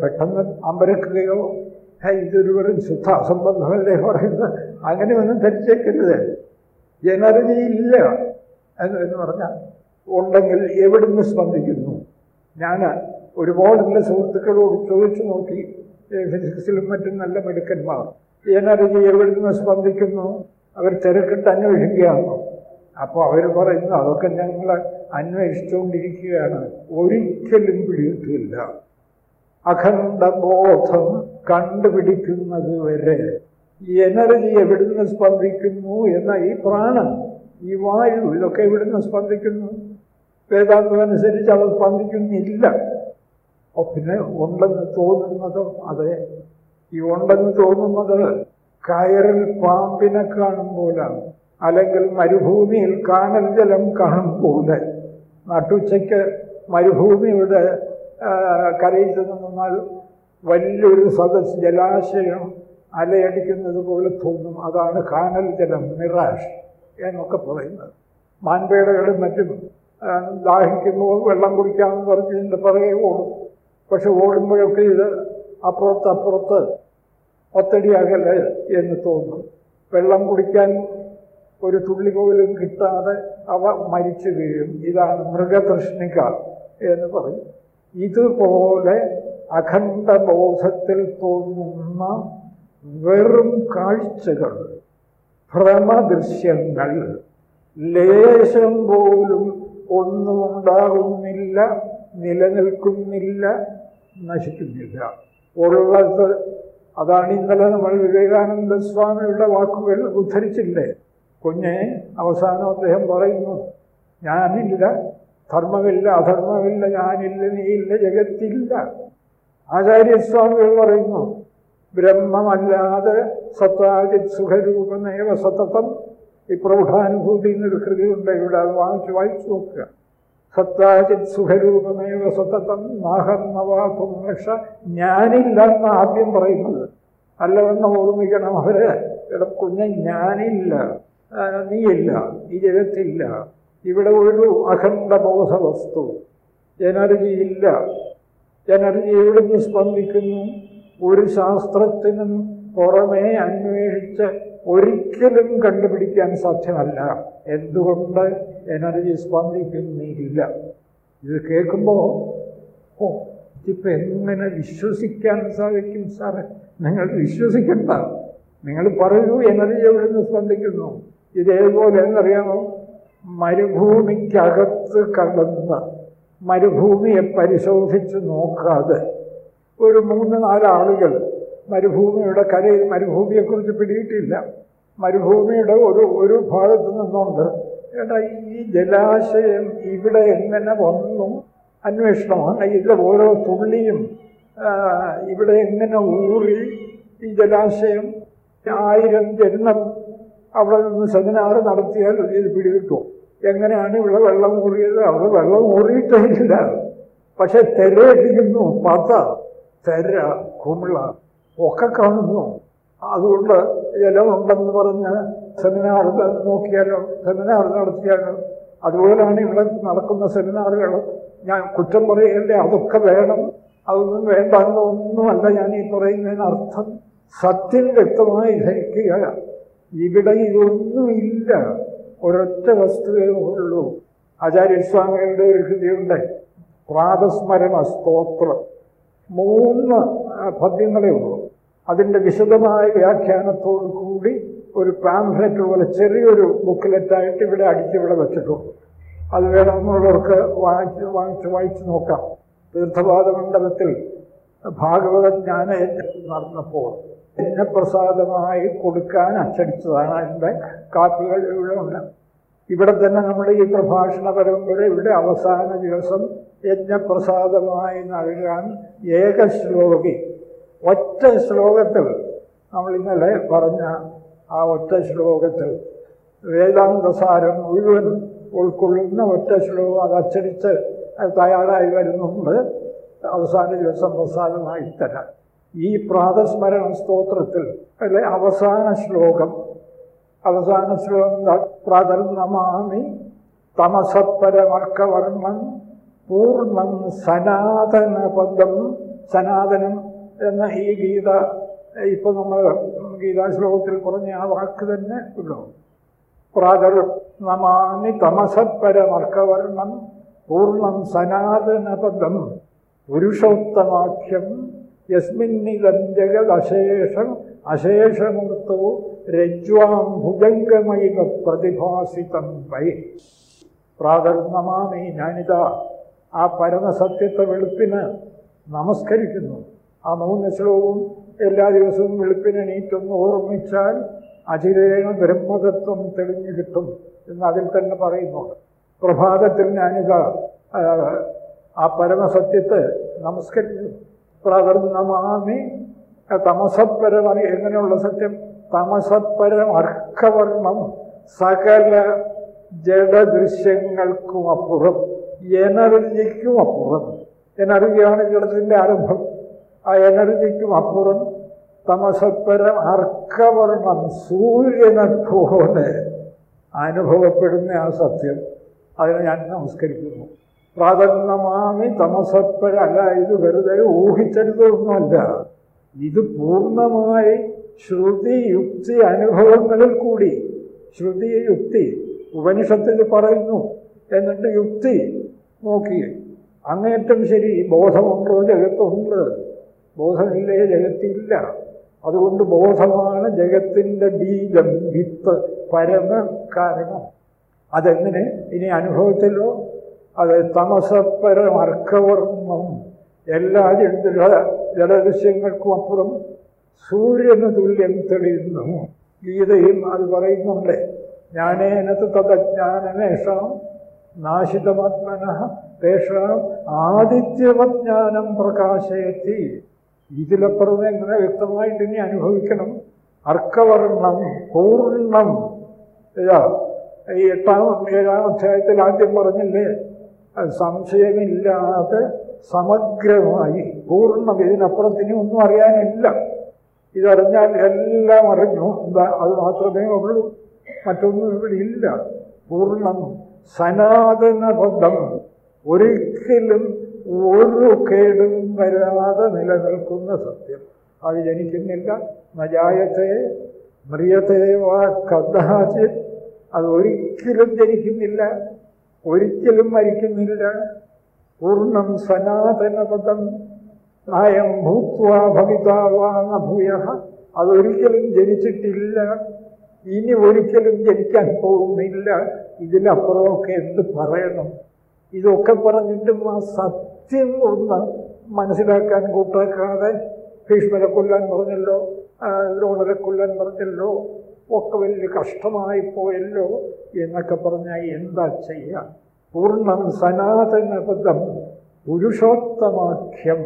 പെട്ടെന്ന് അമ്പരക്കുകയോ ഇതൊരു വെറും ശുദ്ധ അസംബന്ധമല്ലേ പറയുന്നത്? അങ്ങനെയൊന്നും ധരിച്ചേക്കരുത്. എനർജി ഇല്ല എന്ന് പറഞ്ഞാൽ ഉണ്ടെങ്കിൽ എവിടുന്ന് സ്പന്ദിക്കുന്നു? ഞാൻ ഒരുപാട് നല്ല സുഹൃത്തുക്കളോട് ചോദിച്ചു നോക്കി. ഫിസിക്സിലും മറ്റും നല്ല മിടുക്കന്മാർ. എനർജി എവിടുന്ന് സ്പന്ദിക്കുന്നു? അവർ തിരക്കിട്ട് അന്വേഷിക്കുകയാണ്? അപ്പോൾ അവർ പറയുന്നു അതൊക്കെ ഞങ്ങൾ അന്വേഷിച്ചുകൊണ്ടിരിക്കുകയാണ് ഒരിക്കലും പിടിയിട്ടില്ല അഖണ്ഡബോധം കണ്ടുപിടിക്കുന്നത് വരെ ഈ എനർജി എവിടുന്ന് സ്പന്ദിക്കുന്നു എന്ന ഈ പ്രാണൻ ഈ വായു ഇതൊക്കെ എവിടുന്ന് സ്പന്ദിക്കുന്നു? വേദാന്തമനുസരിച്ച് അവ സ്പന്ദിക്കുന്നില്ല. പിന്നെ ഉണ്ടെന്ന് തോന്നുന്നതോ അതെ. ഈ ഉണ്ടെന്ന് തോന്നുന്നത് കയറിൽ പാമ്പിനെ കാണും പോലാണ് അല്ലെങ്കിൽ മരുഭൂമിയിൽ കാനൽ ജലം കാണും നട്ടുച്ചയ്ക്ക് മരുഭൂമിയുടെ കരയിൽ നിന്നാൽ വലിയൊരു സദസ് ജലാശയം അലയടിക്കുന്നത് പോലെ തോന്നും. അതാണ് കാനൽ ജലം മിറാഷ് എന്നൊക്കെ പറയുന്നത്. മാൻപേടകളും മറ്റും ദാഹിക്കുമ്പോൾ വെള്ളം കുടിക്കാമെന്ന് പറഞ്ഞ് ഇതിന്റെ പുറകെ ഓടും. പക്ഷെ ഓടുമ്പോഴൊക്കെ ഇത് അപ്പുറത്ത് അപ്പുറത്ത് ഒത്തടി അകലെ എന്ന് തോന്നും. വെള്ളം കുടിക്കാൻ ഒരു തുള്ളി പോലും കിട്ടാതെ അവ മരിച്ചു വീഴും. ഇതാണ് മൃഗതൃഷ്ണിക എന്ന് പറയും. ഇതുപോലെ അഖണ്ഡ അഖണ്ഡബോധത്തിൽ തോന്നുന്ന വെറും കാഴ്ചകൾ ഭ്രമദൃശ്യങ്ങൾ ലേശം പോലും ഒന്നും ഉണ്ടാകുന്നില്ല നിലനിൽക്കുന്നില്ല നശിക്കുന്നില്ല. ഉള്ളത് അതാണ് ഇന്നലെ നമ്മൾ വിവേകാനന്ദ സ്വാമിയുടെ വാക്കുകൾ ഉദ്ധരിച്ചില്ലേ? കുഞ്ഞെ അവസാനം അദ്ദേഹം പറയുന്നു ഞാനില്ല ധർമ്മമില്ല അധർമ്മമില്ല ഞാനില്ല നീയില്ല ജഗത്തില്ല. ആചാര്യസ്വാമികൾ പറയുന്നു ബ്രഹ്മമല്ലാതെ സത്താജിത് സുഖരൂപമേവ സതതം. ഈ പ്രൗഢാനുഭൂതി എന്നൊരു കൃതിയുണ്ട് ഇവിടെ അത് വാങ്ങിച്ച് വായിച്ചു നോക്കുക. സത്താജിത് സുഖരൂപമേവ സതതം നാഹർണവാഥം രക്ഷ ഞാനില്ലെന്ന് ആദ്യം പറയുന്നത്. നല്ലവണ്ണം ഓർമ്മിക്കണം അവർ. ഇവിടെ കുഞ്ഞ് ഞാനില്ല. നീയില്ല ഈ ജഗത്തില്ല. ഇവിടെ ഒരു അഖണ്ഡ ബോധ വസ്തു എനർജി ഇല്ല എനർജി എവിടുന്ന് സ്പന്ദിക്കുന്നു. ഒരു ശാസ്ത്രത്തിനും പുറമേ അന്വേഷിച്ച് ഒരിക്കലും കണ്ടുപിടിക്കാൻ സാധ്യമല്ല. എന്തുകൊണ്ട് എനർജി സ്പന്ദിക്കുന്നില്ല? ഇത് കേൾക്കുമ്പോൾ ഓ ഇതിപ്പോൾ എങ്ങനെ വിശ്വസിക്കാൻ സാധിക്കും സാറേ? നിങ്ങൾ വിശ്വസിക്കണ്ട. നിങ്ങൾ പറയൂ എനർജി എവിടെ നിന്ന് സ്പന്ദിക്കുന്നു? ഇതേപോലെ എന്നറിയാമോ? മരുഭൂമിക്കകത്ത് കടന്ന് മരുഭൂമിയെ പരിശോധിച്ച് നോക്കാതെ ഒരു മൂന്ന് നാല് ആളുകൾ മരുഭൂമിയുടെ കരയിൽ മരുഭൂമിയെക്കുറിച്ച് പിടിയിട്ടില്ല. മരുഭൂമിയുടെ ഒരു ഒരു ഭാഗത്ത് നിന്നുകൊണ്ട് ഏട്ടാ ഈ ജലാശയം ഇവിടെ എങ്ങനെ വന്നു? അന്വേഷണമാണ്. ഇതിലെ ഓരോ തുള്ളിയും ഇവിടെ എങ്ങനെ ഊറി? ഈ ജലാശയം ആയിരം ജന്മം അവിടെ നിന്ന് സെമിനാർ നടത്തിയാൽ ഇത് പിടികിട്ടും എങ്ങനെയാണ് ഇവിടെ വെള്ളം ഊറിയത്? അവിടെ വെള്ളം ഊറിയിട്ടില്ല. പക്ഷെ തെരയടിക്കുന്നു പത്ത തെര കുമിള ഒക്കെ കാണുന്നു. അതുകൊണ്ട് ജലമുണ്ടെന്ന് പറഞ്ഞ് സെമിനാർ നോക്കിയാലോ സെമിനാർ നടത്തിയാലോ. അതുപോലെയാണ് ഇവിടെ നടക്കുന്ന സെമിനാറുകൾ. ഞാൻ കുറ്റം പറയല്ലേ അതൊക്കെ വേണം. അതൊന്നും വേണ്ട എന്നൊന്നുമല്ല ഞാൻ ഈ പറയുന്നതിനർത്ഥം. സത്യം വ്യക്തമായി ധരിക്കുക. ഇവിടെ ഇതൊന്നുമില്ല. ഒരൊറ്റ വസ്തുവേ ഉള്ളൂ. ആചാര്യസ്വാമികളുടെ ഒരു കൃതിയുണ്ട്. പ്രാതസ്മരണ സ്തോത്രം. മൂന്ന് പദ്യങ്ങളേ ഉള്ളൂ. അതിന്റെ വിശദമായ വ്യാഖ്യാനത്തോടു കൂടി ഒരു പാംഫ്ലെറ്റ് പോലെ ചെറിയൊരു ബുക്ക്ലെറ്റായിട്ട് ഇവിടെ അടിച്ചിവിടെ വെച്ചിട്ടുണ്ട്. അത് വേണമെന്നുള്ളവർക്ക് വാങ്ങിച്ച് വാങ്ങിച്ച് വായിച്ച് നോക്കാം. തീർത്ഥവാദ മണ്ഡലത്തിൽ ഭാഗവത ജ്ഞാനയജ്ഞം നടന്നപ്പോൾ യജ്ഞപ്രസാദമായി കൊടുക്കാൻ അച്ചടിച്ചതാണ് അതിന്റെ കാപ്പികൾ ഇവിടെ ഉണ്ട്. ഇവിടെ തന്നെ നമ്മൾ ഈ പ്രഭാഷണ പരമ്പരയുടെ ഇവിടെ അവസാന ദിവസം യജ്ഞപ്രസാദമായി നൽകാൻ ഏക ശ്ലോകി. ഒറ്റ ശ്ലോകത്തിൽ നമ്മൾ ഇന്നലെ പറഞ്ഞ ആ ഒറ്റ ശ്ലോകത്തിൽ വേദാന്തസാരം മുഴുവൻ ഉൾക്കൊള്ളുന്ന ഒറ്റ ശ്ലോകം അത് അച്ചടിച്ച് തയ്യാറായി വരുന്നുണ്ട്. അവസാന ദിവസം പ്രസാദമായി തരാം. ഈ പ്രാതസ്മരണ സ്തോത്രത്തിൽ അല്ലെ അവസാന ശ്ലോകം. അവസാന ശ്ലോകം പ്രാതർനമാമി തമസപരമർക്കവർമ്മൻ പൂർണം സനാതനപദം. സനാതനം എന്ന ഈ ഗീത ഇപ്പൊ നമ്മൾ ഗീതാശ്ലോകത്തിൽ കുറഞ്ഞ ആ വാക്ക് തന്നെ ഉള്ളൂ. പ്രാതർ നമാമി തമസപ്പരമർക്കവർണം പൂർണം സനാതനപദം. പുരുഷോത്തമാഖ്യം യസ്മിന്നിതം ജഗദശേഷം അശേഷമൂർത്തോ രജ്വാം ഭുജംഗമൈവ പ്രതിഭാസിതം വൈ. പ്രാതർനമാമി ഞാനിത ആ പരമസത്യത്തെ വെളുപ്പിന് നമസ്കരിക്കുന്നു. ആ മൂന്ന് ശ്ലോകവും എല്ലാ ദിവസവും വെളുപ്പിന് എണീറ്റൊന്ന് ഓർമ്മിച്ചാൽ അചിരേണ ബ്രഹ്മതത്വം തെളിഞ്ഞു കിട്ടും എന്ന് അതിൽ തന്നെ പറയുന്നു. പ്രഭാതത്തിൽ ഞാനിത ആ പരമസത്യത്തെ നമസ്കരിക്കുന്നു. പ്രാതർനമാമി തമസപ്പരമായി എങ്ങനെയുള്ള സത്യം? തമസപ്പരം അർക്കവർണം സകല ജഡദൃശ്യങ്ങൾക്കും അപ്പുറം എനർജിക്കും അപ്പുറം. എനർജിയാണ് ജഡത്തിന്റെ ആരംഭം. ആ എനർജിക്കും അപ്പുറം തമസപ്പരം അർക്കവർണം സൂര്യനെ പോലെ അനുഭവപ്പെടുന്ന ആ സത്യം. അതിനെ ഞാൻ നമസ്കരിക്കുന്നു. പ്രാതന്നമാമി തമസപ്പഴല്ല ഇത് വെറുതെ ഊഹിച്ചെടുത്തൊന്നുമല്ല. ഇത് പൂർണമായി ശ്രുതി യുക്തി അനുഭവങ്ങളിൽ കൂടി. ശ്രുതി യുക്തി ഉപനിഷത്തിൽ പറയുന്നു എന്നിട്ട് യുക്തി നോക്കി. അങ്ങേറ്റം ശരി ബോധമുണ്ടോ ജഗത്തുണ്ട്? ബോധമില്ലേ ജഗത്തില്ല. അതുകൊണ്ട് ബോധമാണ് ജഗത്തിന്റെ ബീജം വിത്ത് പരമ കാരണം. അതെങ്ങനെ? ഇനി അനുഭവത്തിലോ അത് തമസപരം അർക്കവർമ്മം എല്ലാ ജല ജലദൃശ്യങ്ങൾക്കും അപ്പുറം സൂര്യന് തുല്യം തെളിയുന്നു. ഗീതയും അത് പറയുന്നുണ്ട്. ജ്ഞാനേനത്ത് തദ്ജ്ഞാനമേഷാം നാശിതമാത്മന തേഷാം ആദിത്യവജ്ഞാനം പ്രകാശയത്തി ഇതിലപ്പുറം എങ്ങനെ വ്യക്തമായിട്ട് ഇനി അനുഭവിക്കണം? അർക്കവർണം പൂർണം. ഈ എട്ടാം ഏഴാം അധ്യായത്തിൽ ആദ്യം പറഞ്ഞില്ലേ? സംശയമില്ലാതെ സമഗ്രമായി പൂർണം ഇതിനപ്പുറത്തിന് ഒന്നും അറിയാനില്ല. ഇതറിഞ്ഞാൽ എല്ലാം അറിഞ്ഞു. എന്താ അത് മാത്രമേ ഉള്ളൂ. മറ്റൊന്നും ഇവിടെ ഇല്ല. പൂർണം സനാതനബന്ധം ഒരിക്കലും ഒരു കേടും വരാതെ നിലനിൽക്കുന്ന സത്യം. അത് ജനിക്കുന്നില്ല. നജായത്തെ മ്രിയത്തെ വാ കഥാചി അത് ഒരിക്കലും ജനിക്കുന്നില്ല. ഒരിക്കലും മരിക്കുന്നില്ല. പൂർണം സനാതനപദം നായം ഭൂത്വാ ഭവിതാവാനഭൂയ അതൊരിക്കലും ജനിച്ചിട്ടില്ല. ഇനി ഒരിക്കലും ജനിക്കാൻ പോകുന്നില്ല. ഇതിലപ്പുറമൊക്കെ എന്ത് പറയണം? ഇതൊക്കെ പറഞ്ഞിട്ടും ആ സത്യം ഒന്ന് മനസ്സിലാക്കാൻ കൂട്ടാക്കാതെ ഭീഷ്മരെ കൊല്ലാൻ പറഞ്ഞല്ലോ ദ്രോണരെ കൊല്ലാൻ പറഞ്ഞല്ലോ ഒക്കെ വലിയ കഷ്ടമായി പോയല്ലോ എന്നൊക്കെ പറഞ്ഞാൽ എന്താ ചെയ്യുക പൂർണം സനാതനപദം പുരുഷോത്തമാഖ്യം.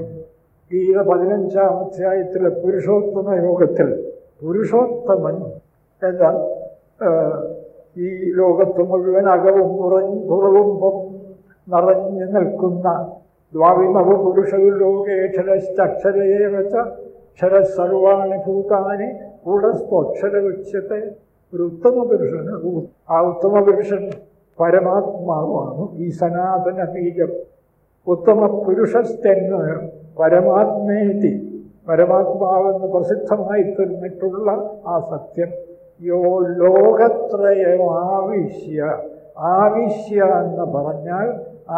ഗീത പതിനഞ്ചാം അധ്യായത്തിലെ പുരുഷോത്തമ യോഗത്തിൽ പുരുഷോത്തമൻ എന്താ ഈ ലോകത്ത് മുഴുവൻ അകവും കുറഞ്ഞ് കുറവും നിറഞ്ഞു നിൽക്കുന്ന ദ്വാവിമവ പുരുഷയിൽ ലോകേക്ഷരശ്ചക്ഷരയെ വച്ച ക്ഷരസർവാണി ഭൂതാനി കൂടസ്ത്വക്ഷര വൃക്ഷത്തെ ഒരു ഉത്തമ പുരുഷന് ആ ഉത്തമ പുരുഷൻ പരമാത്മാവാണ്. ഈ സനാതന ബീജം ഉത്തമ പുരുഷസ്തെന്ന് പരമാത്മേതി. പരമാത്മാവെന്ന് പ്രസിദ്ധമായി തീർന്നിട്ടുള്ള ആ സത്യം. യോ ലോകത്രയം ആവിശ്യ ആവിശ്യ എന്ന് പറഞ്ഞാൽ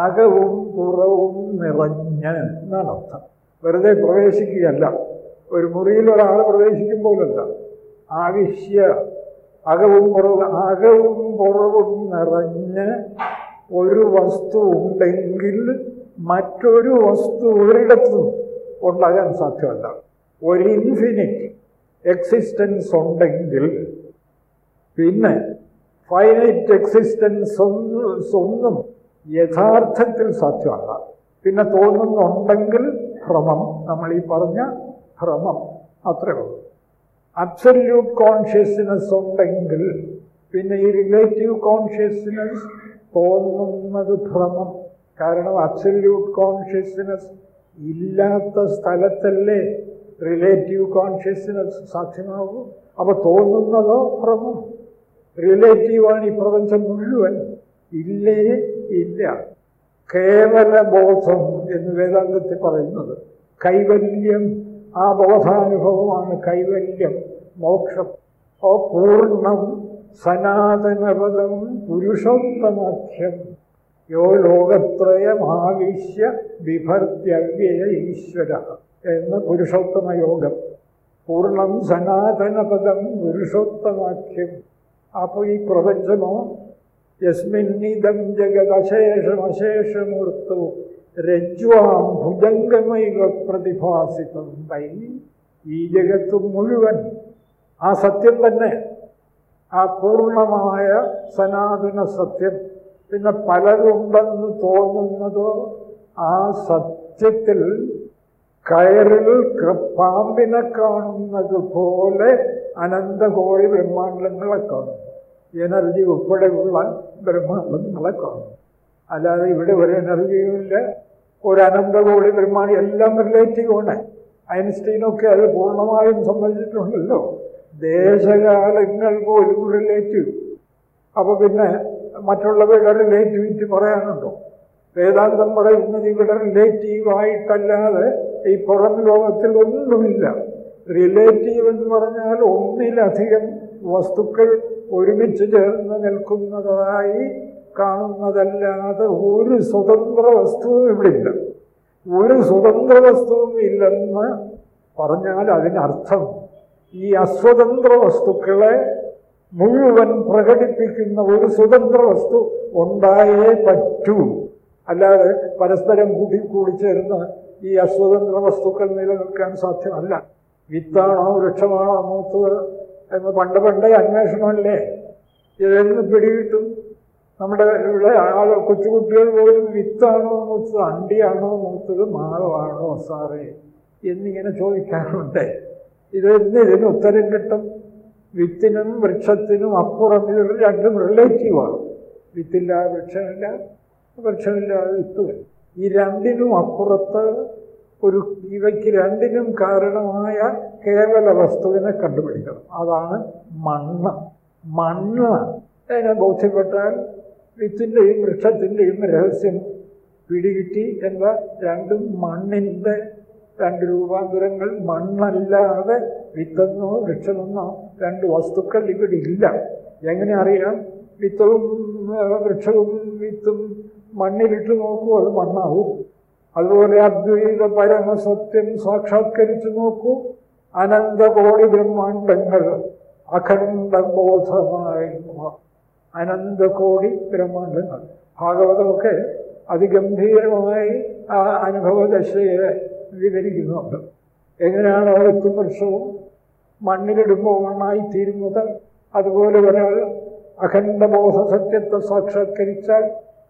അകവും പുറവും നിറഞ്ഞ് എന്നാണ് അർത്ഥം വെറുതെ പ്രവേശിക്കുകയല്ല. ഒരു മുറിയിൽ ഒരാൾ പ്രവേശിക്കുമ്പോഴല്ല. ആവശ്യ അകവും പുറവും അകവും പുറവും നിറഞ്ഞ് ഒരു വസ്തു ഉണ്ടെങ്കിൽ മറ്റൊരു വസ്തു ഒരിടത്തും ഉണ്ടാകാൻ സാധ്യമല്ല. ഒരു ഇൻഫിനിറ്റ് എക്സിസ്റ്റൻസ് ഉണ്ടെങ്കിൽ പിന്നെ ഫൈനൈറ്റ് എക്സിസ്റ്റൻസ് ഒന്നും ഒന്നും യഥാർത്ഥത്തിൽ സാധ്യമല്ല. പിന്നെ തോന്നുന്നുണ്ടെങ്കിൽ ഭ്രമം നമ്മൾ ഈ പറഞ്ഞ ഭ്രമം. അത്രേ ഉള്ളൂ. അബ്സല്യൂട്ട് കോൺഷ്യസ്നെസ് ഉണ്ടെങ്കിൽ പിന്നെ ഈ റിലേറ്റീവ് കോൺഷ്യസ്നെസ് തോന്നുന്നത് ഭ്രമം. കാരണം അബ്സല്യൂട്ട് കോൺഷ്യസ്നെസ് ഇല്ലാത്ത സ്ഥലത്തല്ലേ റിലേറ്റീവ് കോൺഷ്യസ്നെസ് സാധ്യമാകൂ. അപ്പോൾ തോന്നുന്നതോ ഭ്രമം? റിലേറ്റീവാണ് ഈ പ്രപഞ്ചം മുഴുവൻ. ഇല്ലേ? ഇല്ല. കേവല ബോധം എന്ന് വേദാന്തത്തിൽ പറയുന്നത്. കൈവല്യം ആ ബോധാനുഭവമാണ് കൈവല്യം മോക്ഷം. ഓ പൂർണം സനാതനപദം പുരുഷോത്തമാഖ്യം. യോ ലോകത്രയമാവിശ്യ വിഭർത്യവ്യയ ഈശ്വര എന്ന പുരുഷോത്തമ യോഗം. പൂർണം സനാതനപദം പുരുഷോത്തമാഖ്യം. അപ്പോൾ ഈ പ്രപഞ്ചമോ? യസ്മിന്നിതം ജഗദശേഷമശേഷമൂർത്തു. രജ്വാം ഭുജംഗമൈവ പ്രതിഭാസിതം തൈ. ഈ ജഗത്ത് മുഴുവൻ ആ സത്യം തന്നെ. ആ പൂർണമായ സനാതന സത്യം. പിന്നെ പലതുണ്ടെന്ന് തോന്നുന്നതോ ആ സത്യത്തിൽ കയറിൽ പാമ്പിനെ കാണുന്നത് പോലെ അനന്തകോടി ബ്രഹ്മാണ്ടങ്ങളെ കാണുന്നു. എനർജി ഉൾപ്പെടെയുള്ള ബ്രഹ്മാണ്ടങ്ങളെ കാണുന്നു. അല്ലാതെ ഇവിടെ ഒരു എനർജിയുമില്ല. ഒരു അനന്തകോടി ബ്രഹ്മാണ്ടി എല്ലാം റിലേറ്റീവാണ് ഐൻസ്റ്റീനൊക്കെ അത് പൂർണമായും സംബന്ധിച്ചിട്ടുണ്ടല്ലോ. ദേശകാലങ്ങൾ പോലും റിലേറ്റീവ് അപ്പോൾ പിന്നെ മറ്റുള്ളവരുടെ റിലേറ്റീവിറ്റി പറയാനുണ്ടോ? വേദാന്തം പറയുന്നത് ഇവിടെ റിലേറ്റീവായിട്ടല്ലാതെ ഈ പുറം ലോകത്തിൽ ഒന്നുമില്ല. റിലേറ്റീവ് എന്ന് പറഞ്ഞാൽ ഒന്നിലധികം വസ്തുക്കൾ ഒരുമിച്ച് ചേർന്ന് നിൽക്കുന്നതായി കാണുന്നതല്ലാതെ ഒരു സ്വതന്ത്ര വസ്തുവും ഇവിടെ ഇല്ല ഒരു സ്വതന്ത്ര വസ്തുവും ഇല്ലെന്ന് പറഞ്ഞാൽ അതിനർത്ഥം ഈ അസ്വതന്ത്ര വസ്തുക്കളെ മുഴുവൻ പ്രകടിപ്പിക്കുന്ന ഒരു സ്വതന്ത്ര വസ്തു ഉണ്ടായേ പറ്റൂ. അല്ലാതെ പരസ്പരം കൂടി കൂടിച്ചേർന്ന് ഈ അസ്വതന്ത്ര വസ്തുക്കൾ നിലനിൽക്കാൻ സാധ്യമല്ല. വിത്താണോ വൃക്ഷമാണോ മൂത്തത് എന്ന് പണ്ട് പണ്ടേ അന്വേഷണമല്ലേ? ഇതെന്ന് പിടികിട്ടും? നമ്മുടെ ഇവിടെ ആൾ കൊച്ചുകുട്ടികൾ പോലും വിത്താണോ മൂത്തത് അണ്ടിയാണോ മൂത്തത് മാവാണോ സാറേ എന്നിങ്ങനെ ചോദിക്കാറുണ്ട്. ഇത് ഇതിന് ഉത്തരം കിട്ടും? വിത്തിനും വൃക്ഷത്തിനും അപ്പുറം ഇത് രണ്ടും റിലേറ്റീവാണ് വിത്തില്ല വൃക്ഷമില്ല വൃക്ഷമില്ലാതെ വിത്തുകൾ ഈ രണ്ടിനും അപ്പുറത്ത് ഒരു ഇവയ്ക്ക് രണ്ടിനും കാരണമായ കേവല വസ്തുവിനെ കണ്ടുപിടിക്കണം. അതാണ് മണ്ണ്. മണ്ണ്. അതിനെ ബോധ്യപ്പെട്ടാൽ വിത്തിന്റെയും വൃക്ഷത്തിന്റെയും രഹസ്യം പിടികിട്ടി എന്ന രണ്ടും മണ്ണിന്റെ രണ്ട് രൂപാന്തരങ്ങൾ മണ്ണല്ലാതെ വിത്തെന്നോ വൃക്ഷമെന്നോ രണ്ട് വസ്തുക്കൾ ഇവിടെ ഇല്ല. എങ്ങനെ അറിയാം? വിത്തവും വൃക്ഷവും വിത്തും മണ്ണിലിട്ട് നോക്കൂ അത് മണ്ണാവും. അതുപോലെ അദ്വൈത പരമസത്യം സാക്ഷാത്കരിച്ചു നോക്കൂ. അനന്തകോടി ബ്രഹ്മാണ്ടങ്ങൾ അഖണ്ഡ ബോധമായിരുന്നു അനന്തകോടി ബ്രഹ്മാണ്ടങ്ങൾ ഭാഗവതമൊക്കെ അതിഗംഭീരമായി ആ അനുഭവദശയെ വിവരിക്കുന്നുണ്ട്. എങ്ങനെയാണ് ഓരത്തും വർഷവും മണ്ണിലിടുമ്പോൾ മണ്ണായി തീരുന്നത് അതുപോലെ ഒരാൾ അഖണ്ഡബോധ സത്യത്തെ സാക്ഷാത്കരിച്ചാൽ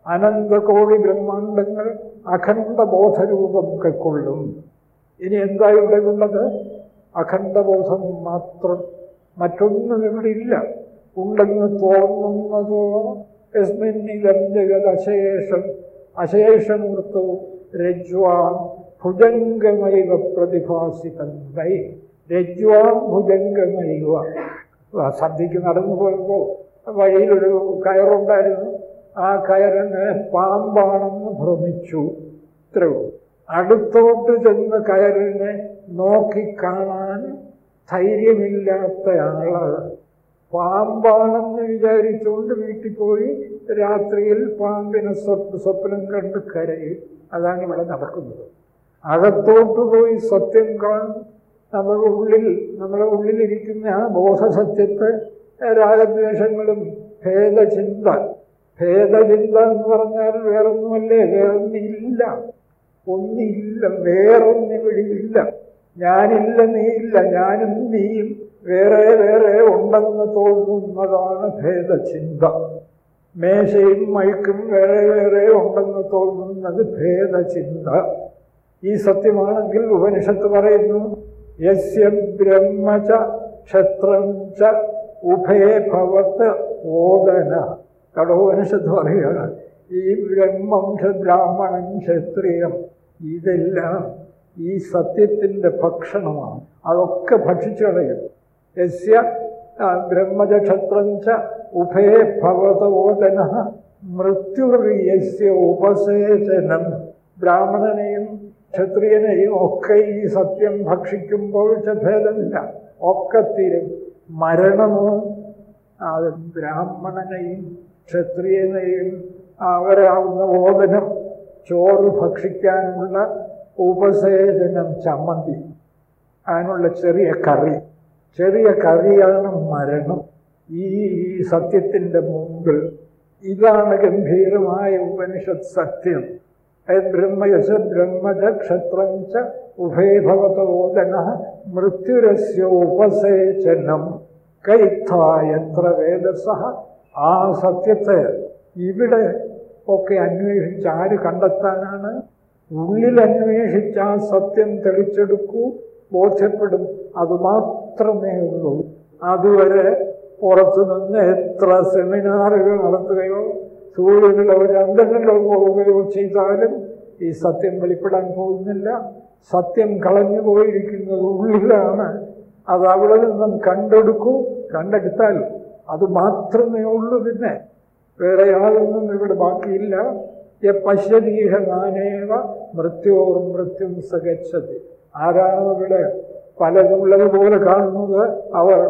അനന്തകോടി ബ്രഹ്മാണ്ടങ്ങൾ അഖണ്ഡബോധരൂപം കൈക്കൊള്ളും. ഇനി എന്താ ഇവിടെ ഉള്ളത്? അഖണ്ഡബോധം മാത്രം. മറ്റൊന്നും ഇവിടെ ഇല്ല. ഉണ്ടെന്ന് തോന്നുന്നതോ യസ്മിന്നിലം ജഗത് അശേഷം അശേഷമൂർത്തവും രജ്വാം ഭുജംഗമൈവ പ്രതിഭാസിതം വൈ രജ്വാം ഭുജംഗമൈവ. സദ്യക്ക് നടന്നു പോയപ്പോൾ വഴിയിലൊരു കയറുണ്ടായിരുന്നു. ആ കയറിന് പാമ്പാണെന്ന് ഭ്രമിച്ചു. ഇത്രയോ അടുത്തോട്ട് ചെന്ന് കയറിനെ നോക്കിക്കാണാൻ ധൈര്യമില്ലാത്ത ആൾ. പാമ്പാണെന്ന് വിചാരിച്ചുകൊണ്ട് വീട്ടിൽ പോയി രാത്രിയിൽ പാമ്പിനെ സ്വപ്ന കണ്ട് കരയും. അതാണ് ഇവിടെ നടക്കുന്നത്. അകത്തോട്ട് പോയി സത്യം കാണും. നമ്മുടെ ഉള്ളിൽ നമ്മുടെ ഉള്ളിലിരിക്കുന്ന ആ ബോധസത്യത്തെ രാഗദ്വേഷങ്ങളും ഭേദചിന്ത. ഭേദചിന്ത എന്ന് പറഞ്ഞാൽ വേറൊന്നുമല്ലേ? വേറൊന്നില്ല. ഒന്നില്ല വേറൊന്നിവിടെയില്ല ഞാനില്ല നീയില്ല. ഞാനും നീയും വേറെ വേറെ ഉണ്ടെന്ന് തോന്നുന്നതാണ് ഭേദചിന്ത. മേശയും മൈക്കും വേറെ വേറെ ഉണ്ടെന്ന് തോന്നുന്നത് ഭേദചിന്ത. ഈ സത്യമാണെങ്കിൽ ഉപനിഷത്ത് പറയുന്നു യസ്യ ബ്രഹ്മച ക്ഷത്രം ച ഉഭയഭവത്ത് ഓദന. കടോപനിഷത്ത് പറയുകയാണ് ഈ ബ്രഹ്മം ബ്രാഹ്മണൻ ക്ഷത്രിയം. ഇതെല്ലാം ഈ സത്യത്തിന്റെ ഭക്ഷണമാണ്. അതൊക്കെ ഭക്ഷിച്ചു കളയും. യസ്യ ബ്രഹ്മചക്ഷത്രം ച ഉഭയ ഭവതോദന മൃത്യുർയസ്യ ഉപസേചനം. ബ്രാഹ്മണനെയും ക്ഷത്രിയനെയും ഒക്കെ ഈ സത്യം ഭക്ഷിക്കുമ്പോൾ ഭേദമില്ല. ഒക്കെ തീരും. മരണമോ അത് ബ്രാഹ്മണനെയും ക്ഷത്രിയനെയും അവരാവുന്ന ഓദനം ചോറ് ഭക്ഷിക്കാനുള്ള ഉപസേചനം ചമ്മന്തി. അതിനുള്ള ചെറിയ കറി. ചെറിയ കറിയാണ് മരണം. ഈ സത്യത്തിന്റെ മുമ്പിൽ ഇതാണ് ഗംഭീരമായ ഉപനിഷത് സത്യം. ബ്രഹ്മയസ ബ്രഹ്മജ ക്ഷത്രം ച ഉഭയഭവതോദന മൃത്യുരസ്യ ഉപസേചനം. കൈത്തായത്ര വേദസ ആ സത്യത്തെ ഇവിടെ ഒക്കെ അന്വേഷിച്ച് ആര് കണ്ടെത്താനാണ്? ഉള്ളിൽ അന്വേഷിച്ച് ആ സത്യം തെളിച്ചെടുക്കൂ. ബോധ്യപ്പെടും. അതുമാത്രമേ ഉള്ളൂ. അതുവരെ പുറത്തു നിന്ന് എത്ര സെമിനാറുകൾ നടത്തുകയോ സൂര്യനിലോ ചന്ദ്രനിലോ പോവുകയോ ചെയ്താലും ഈ സത്യം വെളിപ്പെടാൻ പോകുന്നില്ല. സത്യം കളഞ്ഞു പോയിരിക്കുന്നത് ഉള്ളിലാണ്. അത് അവിടെ നിന്നും കണ്ടെടുക്കൂ കണ്ടെടുത്താൽ അത് മാത്രമേ ഉള്ളൂ പിന്നെ. വേറെ യാതൊന്നും ഇവിടെ ബാക്കിയില്ല. പശ്യതീഹ നാനേവ മൃത്യോർ മൃത്യും സഗച്ഛതി ഇവിടെ പലതുള്ളതുപോലെ കാണുന്നത് അവർ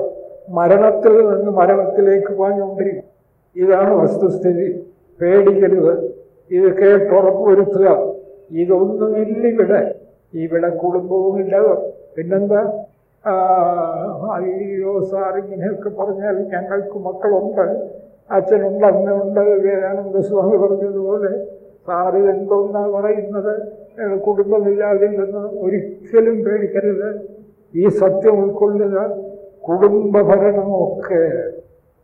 മരണത്തിൽ നിന്ന് മരണത്തിലേക്ക് പാഞ്ഞുകൊണ്ടിരിക്കും ഇതാണ് വസ്തുസ്ഥിതി. പേടിക്കരുത്. ഇത് കേട്ടുറപ്പുവരുത്തുക ഇതൊന്നുമില്ല ഇവിടെ. ഇവിടെ കുടുംബവുമില്ല പിന്നെന്താ? അയ്യോ സാർ ഇങ്ങനെയൊക്കെ പറഞ്ഞാൽ ഞങ്ങൾക്ക് മക്കളുണ്ട്. അച്ഛനുണ്ട് അമ്മയുണ്ട് വിവേകാനന്ദ സ്വാമി പറഞ്ഞതുപോലെ സാറ് എന്തോന്നാ പറയുന്നത് കുടുംബമില്ലാതില്ലെന്ന് ഒരിക്കലും പേടിക്കരുത്. ഈ സത്യം ഉൾക്കൊള്ളുക കുടുംബഭരണമൊക്കെ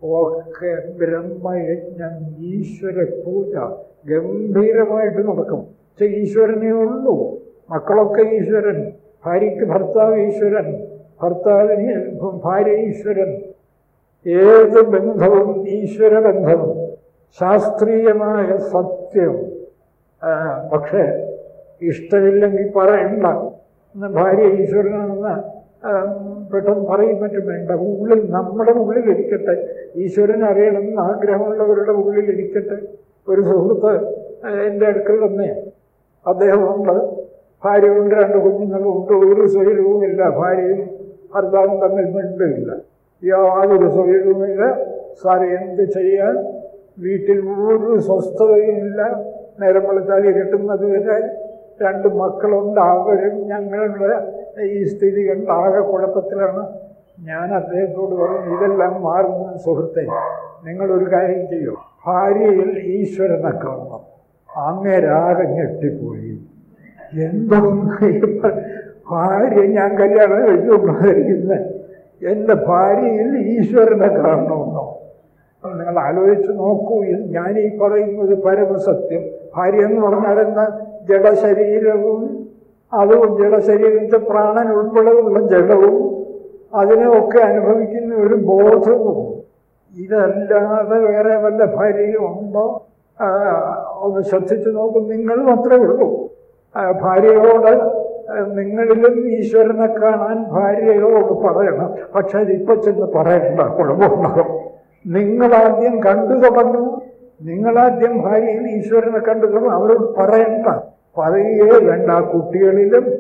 ഒക്കെ ബ്രഹ്മയജ്ഞം ഈശ്വര പൂജ ഗംഭീരമായിട്ട് നടക്കും. പക്ഷെ ഈശ്വരനേ ഉള്ളൂ. മക്കളൊക്കെ ഈശ്വരൻ ഭാര്യയ്ക്ക് ഭർത്താവ് ഈശ്വരൻ ഭർത്താവിന് ഭാര്യ ഈശ്വരൻ. ഏത് ബന്ധവും ഈശ്വര ബന്ധവും ശാസ്ത്രീയമായ സത്യം. പക്ഷേ ഇഷ്ടമില്ലെങ്കിൽ പറയണ്ട. ഭാര്യ ഈശ്വരനാണെന്ന്. പെട്ടെന്ന് പറയും പറ്റും വേണ്ട. ഉള്ളിൽ നമ്മുടെ ഉള്ളിൽ ഇരിക്കട്ടെ. ഈശ്വരൻ അറിയണമെന്ന് ആഗ്രഹമുള്ളവരുടെ ഉള്ളിൽ ഇരിക്കട്ടെ. ഒരു സുഹൃത്ത് എന്റെ അടുക്കൽ തന്നെ അദ്ദേഹമുണ്ട്. ഭാര്യയുണ്ട് രണ്ട് കുഞ്ഞുങ്ങളുണ്ട് ഒരു സ്വൈരവുമില്ല ഭാര്യയും ഭർത്താവും തമ്മിൽ മിണ്ടില്ല യാതൊരു സ്വൈരവുമില്ല. സാറേ എന്ത് ചെയ്യാൻ? വീട്ടിൽ ഒരു സ്വസ്ഥതയുമില്ല നേരം വെളുത്താൽ ഇരുട്ടുന്നത് വരെ രണ്ട് മക്കളുണ്ട് അവരും ഞങ്ങളുടെ ഈ സ്ഥിതി കണ്ട് ആകെ കുഴപ്പത്തിലാണ്. ഞാൻ അദ്ദേഹത്തോട് പറഞ്ഞു ഇതെല്ലാം മാറുന്ന സുഹൃത്തെ നിങ്ങളൊരു കാര്യം ചെയ്യൂ. ഭാര്യയിൽ ഈശ്വരനെ കാണണം. അങ്ങേരാകെ ഞെട്ടിപ്പോയി. എന്തോ ഭാര്യ ഞാൻ കല്യാണം കഴിച്ചുകൊണ്ടിരിക്കുന്നത് എന്റെ ഭാര്യയിൽ ഈശ്വരനെ കാണണമെന്നോ? നിങ്ങൾ ആലോചിച്ച് നോക്കൂ ഞാൻ ഈ പറയുന്നത് പരമസത്യം. ഭാര്യ എന്ന് പറഞ്ഞാൽ എന്താ ജഡശരീരവും അതും ജഡശരീരത്തെ പ്രാണൻ ഉൾപ്പെടെയുള്ള ജഡവും അതിനെയൊക്കെ അനുഭവിക്കുന്ന ഒരു ബോധവും ഇതല്ലാതെ വേറെ വല്ല ഭാര്യയും ഉണ്ടോ? ഒന്ന് ശ്രദ്ധിച്ചു നോക്കും. നിങ്ങൾ മാത്രമേ ഉള്ളൂ. ഭാര്യയോട് നിങ്ങളിലും ഈശ്വരനെ കാണാൻ ഭാര്യയോട് പറയണം. പക്ഷെ അതിപ്പോൾ ചെന്ന് പറയണ്ട. കുഴപ്പമുണ്ടാകും നിങ്ങളാദ്യം കണ്ടു തുടങ്ങും നിങ്ങളാദ്യം ഭാര്യയിൽ ഈശ്വരനെ കണ്ടു തുടങ്ങും അവരോട് പറയണ്ട. പറയുകയേ വേണ്ട കുട്ടികളിലും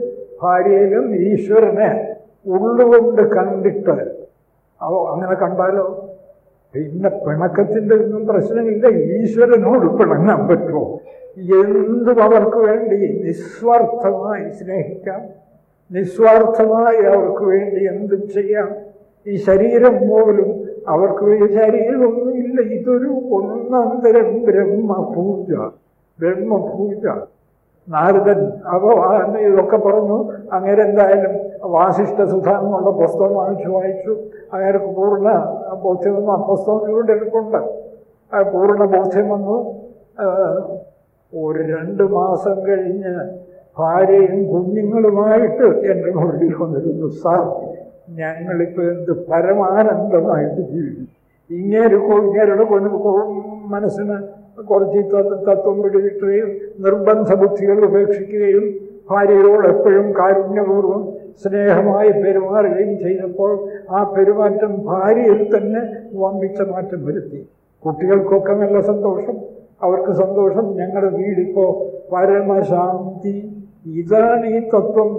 ഭാര്യയിലും ഈശ്വരനെ ഉള്ളുകൊണ്ട് കണ്ടിട്ട്. അവ അങ്ങനെ കണ്ടാലോ? പിന്നെ പിണക്കത്തിന്റെ ഒന്നും പ്രശ്നമില്ല. ഈശ്വരനോട് പിണങ്ങാൻ പറ്റുമോ? എന്തും അവർക്ക് വേണ്ടി നിസ്വാർത്ഥമായി സ്നേഹിക്കാം. നിസ്വാർത്ഥമായി അവർക്ക് വേണ്ടി എന്തും ചെയ്യാം. ഈ ശരീരം പോലും അവർക്ക് ശരീരമൊന്നും ശരീരമൊന്നുമില്ല ഇതൊരു ഒന്നാന്തരം ബ്രഹ്മപൂജ. ബ്രഹ്മപൂജ. നാരദൻ അപ്പോൾ ഇതൊക്കെ പറഞ്ഞു. അങ്ങനെ എന്തായാലും വാസിഷ്ഠ സുധ പുസ്തകം വാങ്ങിച്ചു വായിച്ചു. അങ്ങനെ പൂർണ ബോധ്യം വന്നു. ആ പുസ്തകം ഇവിടെ എടുക്കുന്നുണ്ട് പൂർണ ബോധ്യം വന്നു. ഒരു രണ്ട് മാസം കഴിഞ്ഞ് ഭാര്യയും കുഞ്ഞുങ്ങളുമായിട്ട് എന്റെ മുകളിൽ വന്നിരുന്നു. സാർ ഞങ്ങളിപ്പോൾ എന്ത് പരമാനന്ദമായിട്ട് ജീവിക്കും. ഇങ്ങേര് ഇങ്ങേരുടെ മനസ്സിന് കുറച്ച് തത്വം പിടികിട്ടുകയും നിർബന്ധ ബുദ്ധികൾ ഉപേക്ഷിക്കുകയും ഭാര്യയോട് എപ്പോഴും കാരുണ്യപൂർവം സ്നേഹമായി പെരുമാറുകയും ചെയ്തപ്പോൾ ആ പെരുമാറ്റം ഭാര്യയിൽ തന്നെ വമ്പിച്ച മാറ്റം വരുത്തി. കുട്ടികൾക്കൊക്കെ നല്ല സന്തോഷം അവർക്ക് സന്തോഷം. ഞങ്ങളുടെ വീടിപ്പോൾ പരമശാന്തി. ഇതാണ് ഈ തത്വം.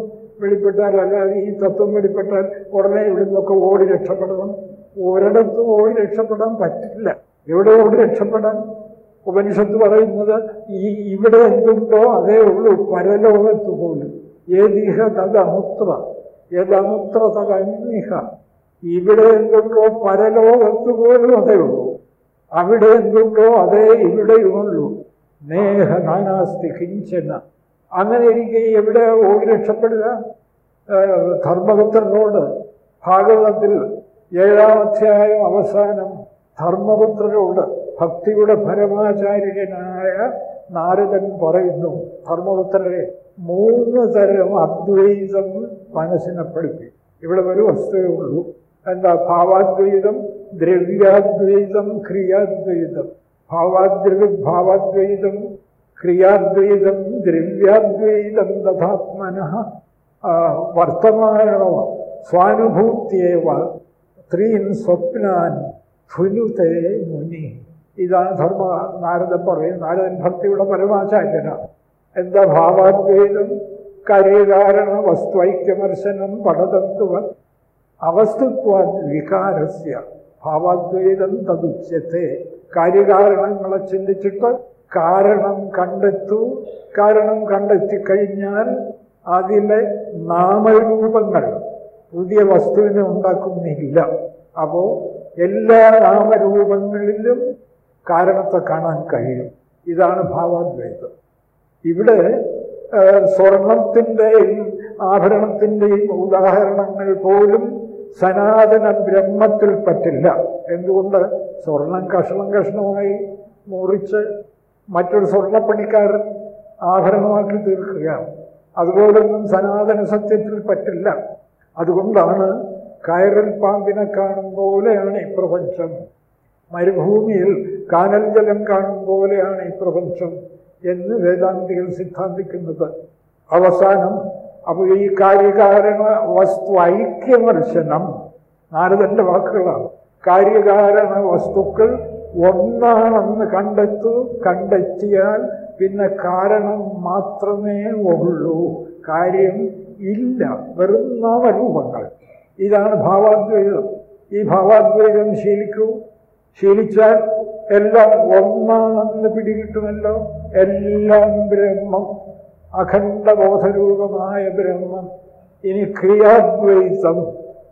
വെളിപ്പെട്ടാൽ അല്ലാതെ ഈ തത്വം വെളിപ്പെട്ടാൽ ഉടനെ ഇവിടെ നിന്നൊക്കെ ഓടി രക്ഷപ്പെടണം. ഒരിടത്തും ഓടി രക്ഷപ്പെടാൻ പറ്റില്ല. എവിടെ ഓടി രക്ഷപ്പെടാൻ? ഉപനിഷത്ത് പറയുന്നത് ഈ ഇവിടെ എന്തുണ്ടോ അതേ ഉള്ളൂ പരലോകത്ത് പോലും. ഏതിഹ തദമുത്ര ഏതമുത്ര തദന്യഹ. ഇവിടെ എന്തുണ്ടോ പരലോകത്ത് പോലും അതേ ഉള്ളൂ. അവിടെ എന്തുണ്ടോ അതേ ഇവിടെയുമുള്ളൂ നേഹ നാനാസ്തി കിഞ്ചന. അങ്ങനെ ഇരിക്കെ എവിടെ ഓടി രക്ഷപ്പെടുക? ധർമ്മപുത്രനോട് ഭാഗവതത്തിൽ ഏഴാം അധ്യായം അവസാനം ധർമ്മപുത്രനോട് ഭക്തിയുടെ പരമാചാര്യനായ നാരദൻ പറയുന്നു ധർമ്മപുത്രരെ മൂന്ന് തരം അദ്വൈതം മനസ്സിനെ പഠിപ്പി ഇവിടെ ഒരു വസ്തുവേ ഉള്ളൂ. എന്താ? ഭാവാദ്വൈതം ദ്രവ്യാദ്വൈതം ക്രിയാദ്വൈതം. ഭാവാദ്രവ ഭാവാദ്വൈതം ക്രിയാദ്വൈതം ദ്രവ്യാദ്വൈതം തഥാത്മന വർത്തമാനോ സ്വാനുഭൂത്യേവ ത്രീൻ സ്വപ്നാൻ ഫുലുതേ മുനി. ഇതാണ് ധർമ്മ നാരദൻ പറയും നാരദൻ ഭക്തിയുടെ പരമാചാര്യനാണ് എന്താ ഭാവാദ്വൈതം? കാര്യകാരണ വസ്തുഐക്യമർശനം പടതത്വ അവസ്തുത്വാദ് വികാരസ്യ. ഭാവാദ്വൈതം തതുച്യത്തെ കാര്യകാരണങ്ങളെ ചിന്തിച്ചിട്ട് കാരണം കണ്ടെത്തൂ. കാരണം കണ്ടെത്തിക്കഴിഞ്ഞാൽ അതിലെ നാമരൂപങ്ങൾ പുതിയ വസ്തുവിനെ ഉണ്ടാക്കുന്നില്ല. അപ്പോൾ എല്ലാ നാമരൂപങ്ങളിലും കാരണത്തെ കാണാൻ കഴിയും. ഇതാണ് ഭാവാദ്വൈതം. ഇവിടെ സ്വർണത്തിന്റെയും ആഭരണത്തിന്റെയും ഉദാഹരണങ്ങൾ പോലും സനാതന ബ്രഹ്മത്തിൽ പറ്റില്ല. എന്തുകൊണ്ട്? സ്വർണം കഷ്ണം കഷ്ണമായി മുറിച്ച് മറ്റൊരു സ്വർണപ്പണിക്കാരൻ ആഭരണമാക്കി തീർക്കുകയാണ്. അതുപോലൊന്നും സനാതന സത്യത്തിൽ പറ്റില്ല. അതുകൊണ്ടാണ് കയറിൽ പാമ്പിനെ കാണും പോലെയാണ് ഈ പ്രപഞ്ചം. മരുഭൂമിയിൽ കാനൽ ജലം കാണും പോലെയാണ് ഈ പ്രപഞ്ചം എന്ന് വേദാന്തികൾ സിദ്ധാന്തിക്കുന്നത്. അവസാനം അപ്പോൾ ഈ കാര്യകാരണ വസ്തു ഐക്യമർശനം. നാരദന്റെ വാക്കുകളാണ്. കാര്യകാരണ വസ്തുക്കൾ ഒന്നാണെന്ന് കണ്ടെത്തു കണ്ടെത്തിയാൽ പിന്നെ കാരണം മാത്രമേ ഉള്ളൂ. കാര്യം ഇല്ല. വെറും നാമരൂപങ്ങൾ. ഇതാണ് ഭാവാദ്വൈതം. ഈ ഭാവാദ്വൈതം ശീലിക്കൂ. ശീലിച്ചാൽ എല്ലാം ഒന്നാണെന്ന് പിടികിട്ടുമല്ലോ. എല്ലാം ബ്രഹ്മം. അഖണ്ഡബോധരൂപമായ ബ്രഹ്മം. ഇനി ക്രിയാദ്വൈതം.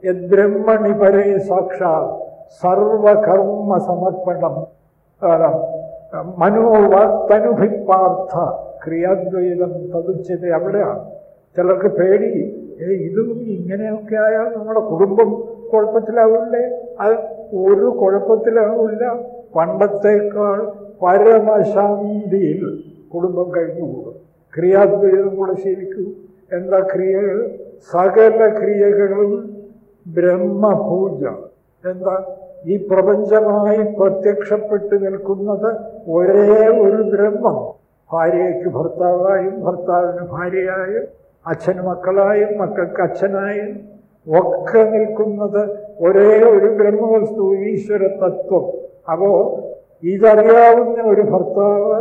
യദ്ബ്രഹ്മണി പരേ സാക്ഷാൽ സർവകർമ്മ സമർപ്പണം മനോവർത്തനുഭിപ്പാർത്ഥ ക്രിയാദ്വൈതം തതുച്ചത് അവിടെയാണ്. ചിലർക്ക് പേടി ഇതും ഇങ്ങനെയൊക്കെ ആയാൽ നമ്മുടെ കുടുംബം കുഴപ്പത്തിലാവില്ലേ? അത് ഒരു കുഴപ്പത്തിലാവില്ല. പണ്ടത്തേക്കാൾ പരമശാന്തിയിൽ കുടുംബം കഴിഞ്ഞുകൂടും ക്രിയാദ്വൈതം കൂടെ ശീലിക്കൂ. എന്താ ക്രിയകൾ? സകല ക്രിയകളും ബ്രഹ്മപൂജ. എന്താ? ഈ പ്രപഞ്ചമായി പ്രത്യക്ഷപ്പെട്ട് നിൽക്കുന്നത് ഒരേ ഒരു ബ്രഹ്മം. ഭാര്യയ്ക്ക് ഭർത്താവായും ഭർത്താവിന് ഭാര്യയായും അച്ഛന് മക്കളായും മക്കൾക്ക് അച്ഛനായും ഒക്കെ നിൽക്കുന്നത് ഒരേ ഒരു ബ്രഹ്മവസ്തു ഈശ്വര തത്വം അപ്പോൾ ഇതറിയാവുന്ന ഒരു ഭർത്താവ്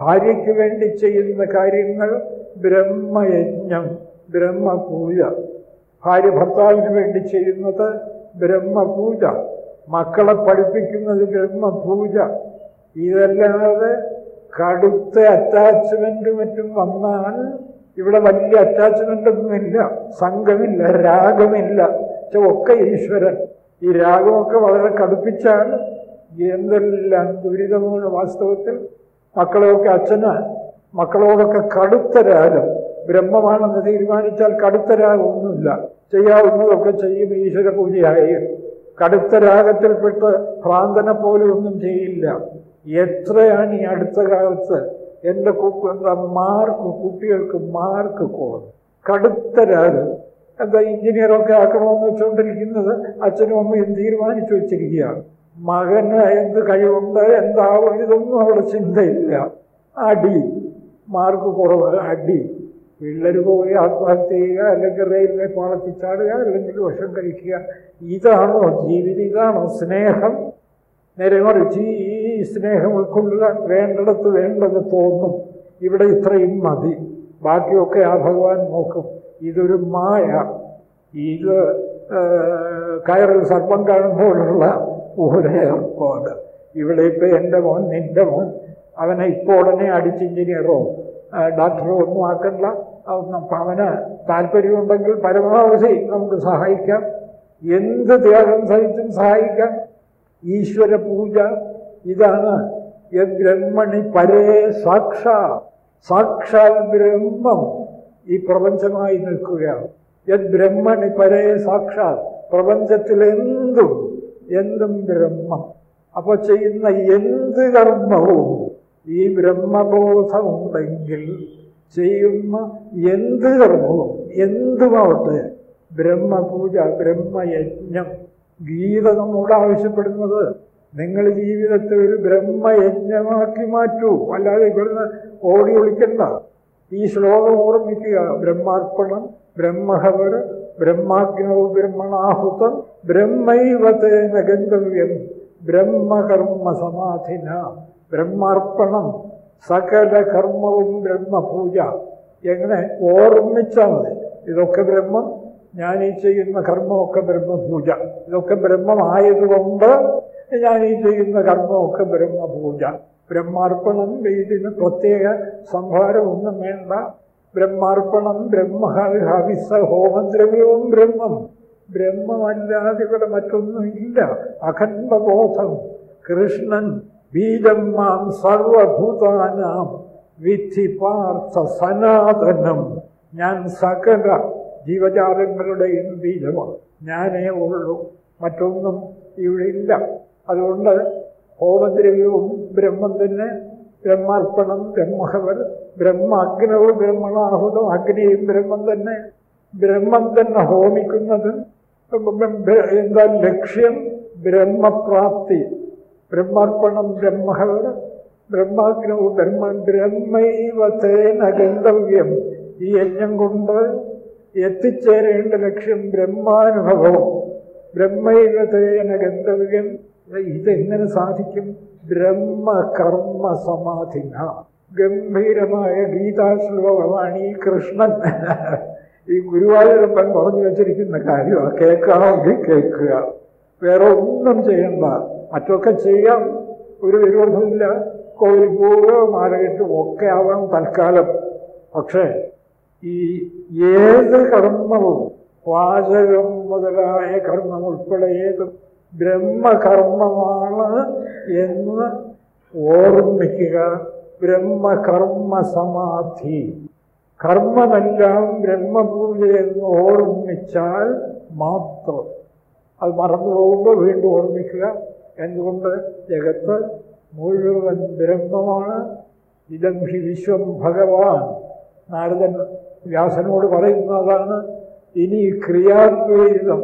ഭാര്യയ്ക്ക് വേണ്ടി ചെയ്യുന്ന കാര്യങ്ങൾ ബ്രഹ്മയജ്ഞം ബ്രഹ്മപൂജ. ഭാര്യ ഭർത്താവിന് വേണ്ടി ചെയ്യുന്നത് ബ്രഹ്മപൂജ. മക്കളെ പഠിപ്പിക്കുന്നത് ബ്രഹ്മപൂജ. ഇതല്ലാതെ കടുത്ത അറ്റാച്ച്മെന്റ് മറ്റും വന്നാൽ ഇവിടെ വലിയ അറ്റാച്ച്മെന്റ് ഒന്നുമില്ല സംഘമില്ല രാഗമില്ല. ഒക്കെ ഈശ്വരൻ. ഈ രാഗമൊക്കെ വളരെ കടുപ്പിച്ചാൽ എന്തെല്ലാം ദുരിതമാണ് വാസ്തവത്തിൽ മക്കളെയൊക്കെ അച്ഛന് മക്കളോടൊക്കെ കടുത്ത രാഗം. ബ്രഹ്മമാണെന്ന് തീരുമാനിച്ചാൽ കടുത്ത രാഗമൊന്നുമില്ല ചെയ്യാവുന്നതൊക്കെ ചെയ്യും ഈശ്വര പൂജയായി. കടുത്ത രാഗത്തിൽപ്പെട്ട് ഭ്രാന്തനെ പോലെ ഒന്നും ചെയ്യില്ല. എത്രയാണ് ഈ അടുത്ത കാലത്ത്? എന്റെ എന്താ മാർക്ക് കുട്ടികൾക്ക് മാർക്ക് കുറവ് കടുത്ത രാഗം എന്താ എഞ്ചിനീയറൊക്കെ ആക്കണമെന്ന് വെച്ചുകൊണ്ടിരിക്കുന്നത്? അച്ഛനും അമ്മയും തീരുമാനിച്ചു വെച്ചിരിക്കുകയാണ്. മകന് എന്ത് കഴിവുണ്ട് എന്താവും ഇതൊന്നും അവിടെ ചിന്തയില്ല. അടി. മാർക്ക് കുറവ് അടി. പിള്ളേർ പോയി ആത്മഹത്യ ചെയ്യുക അല്ലെങ്കിൽ റെയിൽവേ പാളത്തിൽ ചാടുക അല്ലെങ്കിൽ വിഷം കഴിക്കുക. ഇതാണോ ജീവിതം ഇതാണോ സ്നേഹം? നേരെ മറിച്ച് ഈ സ്നേഹം ഉൾക്കൊള്ളുക വേണ്ടിടത്ത് വേണ്ടത് തോന്നും. ഇവിടെ ഇത്രയും മതി. ബാക്കിയൊക്കെ ആ ഭഗവാൻ നോക്കും. ഇതൊരു മായ. ഇത് കയറിൽ സർപ്പം കാണുമ്പോഴുള്ള ഒരേർപ്പാട് ഇവിടെ ഇപ്പം എന്റെ മോൻ നിന്റെ മോൻ അവനെ ഇപ്പോൾ ഉടനെ അടിച്ച് എഞ്ചിനീയറോ ഡോക്ടറോ ഒന്നും ആക്കണ്ട. അവന് താല്പര്യമുണ്ടെങ്കിൽ പരമാവധി നമുക്ക് സഹായിക്കാം. എന്ത് ത്യാഗം സഹിച്ചും സഹായിക്കാം. ഈശ്വര പൂജ ഇതാണ് ബ്രഹ്മണി പരേ സാക്ഷാ. സാക്ഷാൽ ബ്രഹ്മം ഈ പ്രപഞ്ചമായി നിൽക്കുകയാണ്. യത് ബ്രഹ്മണി പരേ സാക്ഷാൽ പ്രപഞ്ചത്തിലെന്തും എന്തും ബ്രഹ്മം. അപ്പോൾ ചെയ്യുന്ന എന്ത് കർമ്മവും ഈ ബ്രഹ്മബോധമുണ്ടെങ്കിൽ ചെയ്യുന്ന എന്ത് കർമ്മവും എന്തുമാവട്ടെ ബ്രഹ്മപൂജ ബ്രഹ്മയജ്ഞം ഗീത നമ്മോട് ആവശ്യപ്പെടുന്നത്. നിങ്ങൾ ജീവിതത്തെ ഒരു ബ്രഹ്മയജ്ഞമാക്കി മാറ്റൂ. അല്ലാതെ ഇവിടുന്ന് ഓടി ഒളിക്കണ്ട. ഈ ശ്ലോകം ഓർമ്മിക്കുക. ബ്രഹ്മാർപ്പണം ബ്രഹ്മഹവർ ബ്രഹ്മാഗ്നവും ബ്രഹ്മണാഹുതം ബ്രഹ്മൈവതേന ഗന്ധവ്യം ബ്രഹ്മകർമ്മ സമാധിന ബ്രഹ്മാർപ്പണം സകല കർമ്മവും ബ്രഹ്മപൂജ. എങ്ങനെ? ഓർമ്മിച്ചാൽ മതി. ഇതൊക്കെ ബ്രഹ്മം ഞാൻ ഈ ചെയ്യുന്ന കർമ്മമൊക്കെ ബ്രഹ്മപൂജ. ഇതൊക്കെ ബ്രഹ്മമായതുകൊണ്ട് ഞാൻ ഈ ചെയ്യുന്ന കർമ്മമൊക്കെ ബ്രഹ്മപൂജ. ബ്രഹ്മാർപ്പണം ഇതിന് പ്രത്യേക സംഭാരമൊന്നും വേണ്ട. ബ്രഹ്മാർപ്പണം ബ്രഹ്മ ഹവിസ ഹോമദ്രവ്യവും ബ്രഹ്മം. ബ്രഹ്മമല്ലാതെ ഇവിടെ മറ്റൊന്നുമില്ല. അഖണ്ഡബോധം. കൃഷ്ണൻ ബീജം മാം സർവഭൂതാനാം വിധി പാർത്ഥ സനാതനം. ഞാൻ സകല ജീവജാലങ്ങളുടെയും ബീജമാണ്. ഞാനേ ഉള്ളൂ മറ്റൊന്നും ഇവിടെ ഇല്ല അതുകൊണ്ട് ഹോമദ്രവ്യവും ബ്രഹ്മം തന്നെ ബ്രഹ്മാർപ്പണം ബ്രഹ്മഹവർ ബ്രഹ്മാഗ്നവും ബ്രഹ്മണാഹുതം അഗ്നിയും ബ്രഹ്മം തന്നെ ബ്രഹ്മം തന്നെ ഹോമിക്കുന്നത് എന്താ ലക്ഷ്യം? ബ്രഹ്മപ്രാപ്തി. ബ്രഹ്മാർപ്പണം ബ്രഹ്മഹവർ ബ്രഹ്മാഗ്നോ ബ്രഹ്മ ബ്രഹ്മൈവ തേന ഗന്ധവ്യം ഈ യജ്ഞം കൊണ്ട് എത്തിച്ചേരേണ്ട ലക്ഷ്യം ബ്രഹ്മാനുഭവം ബ്രഹ്മൈവ തേന ഗന്ധവ്യം. ഇതെങ്ങനെ സാധിക്കും? ബ്രഹ്മകർമ്മ സമാധിന. ഗംഭീരമായ ഗീതാശ്ലോകമാണ് ഈ കൃഷ്ണൻ. ഈ ഗുരുവായൂരപ്പൻ പറഞ്ഞു വെച്ചിരിക്കുന്ന കാര്യമാണ്. കേൾക്കാമെങ്കിൽ കേൾക്കുക. വേറെ ഒന്നും ചെയ്യണ്ട. മറ്റൊക്കെ ചെയ്യാം. ഒരു വിരോധമില്ല. കോവിൽ പോവുകയോ മാലയിട്ട് ഒക്കെ ആവാം തൽക്കാലം. പക്ഷേ ഈ ഏത് കർമ്മവും വാചകം മുതലായ കർമ്മം ഉൾപ്പെടെ ഏത് ബ്രഹ്മകർമ്മമാണ് എന്ന് ഓർമ്മിക്കുക. ബ്രഹ്മകർമ്മ സമാധി. കർമ്മമെല്ലാം ബ്രഹ്മപൂജയെന്ന് ഓർമ്മിച്ചാൽ മാത്രം. അത് മറന്നു പോകുമ്പോൾ വീണ്ടും ഓർമ്മിക്കുക എന്തുകൊണ്ട് ജഗത്ത് മുഴുവൻ ബ്രഹ്മമാണ്. ഇതം ഹി വിശ്വം ഭഗവാൻ. നാരദൻ വ്യാസനോട് പറയുന്നതാണ് ഇനി ക്രിയാദ്വൈതം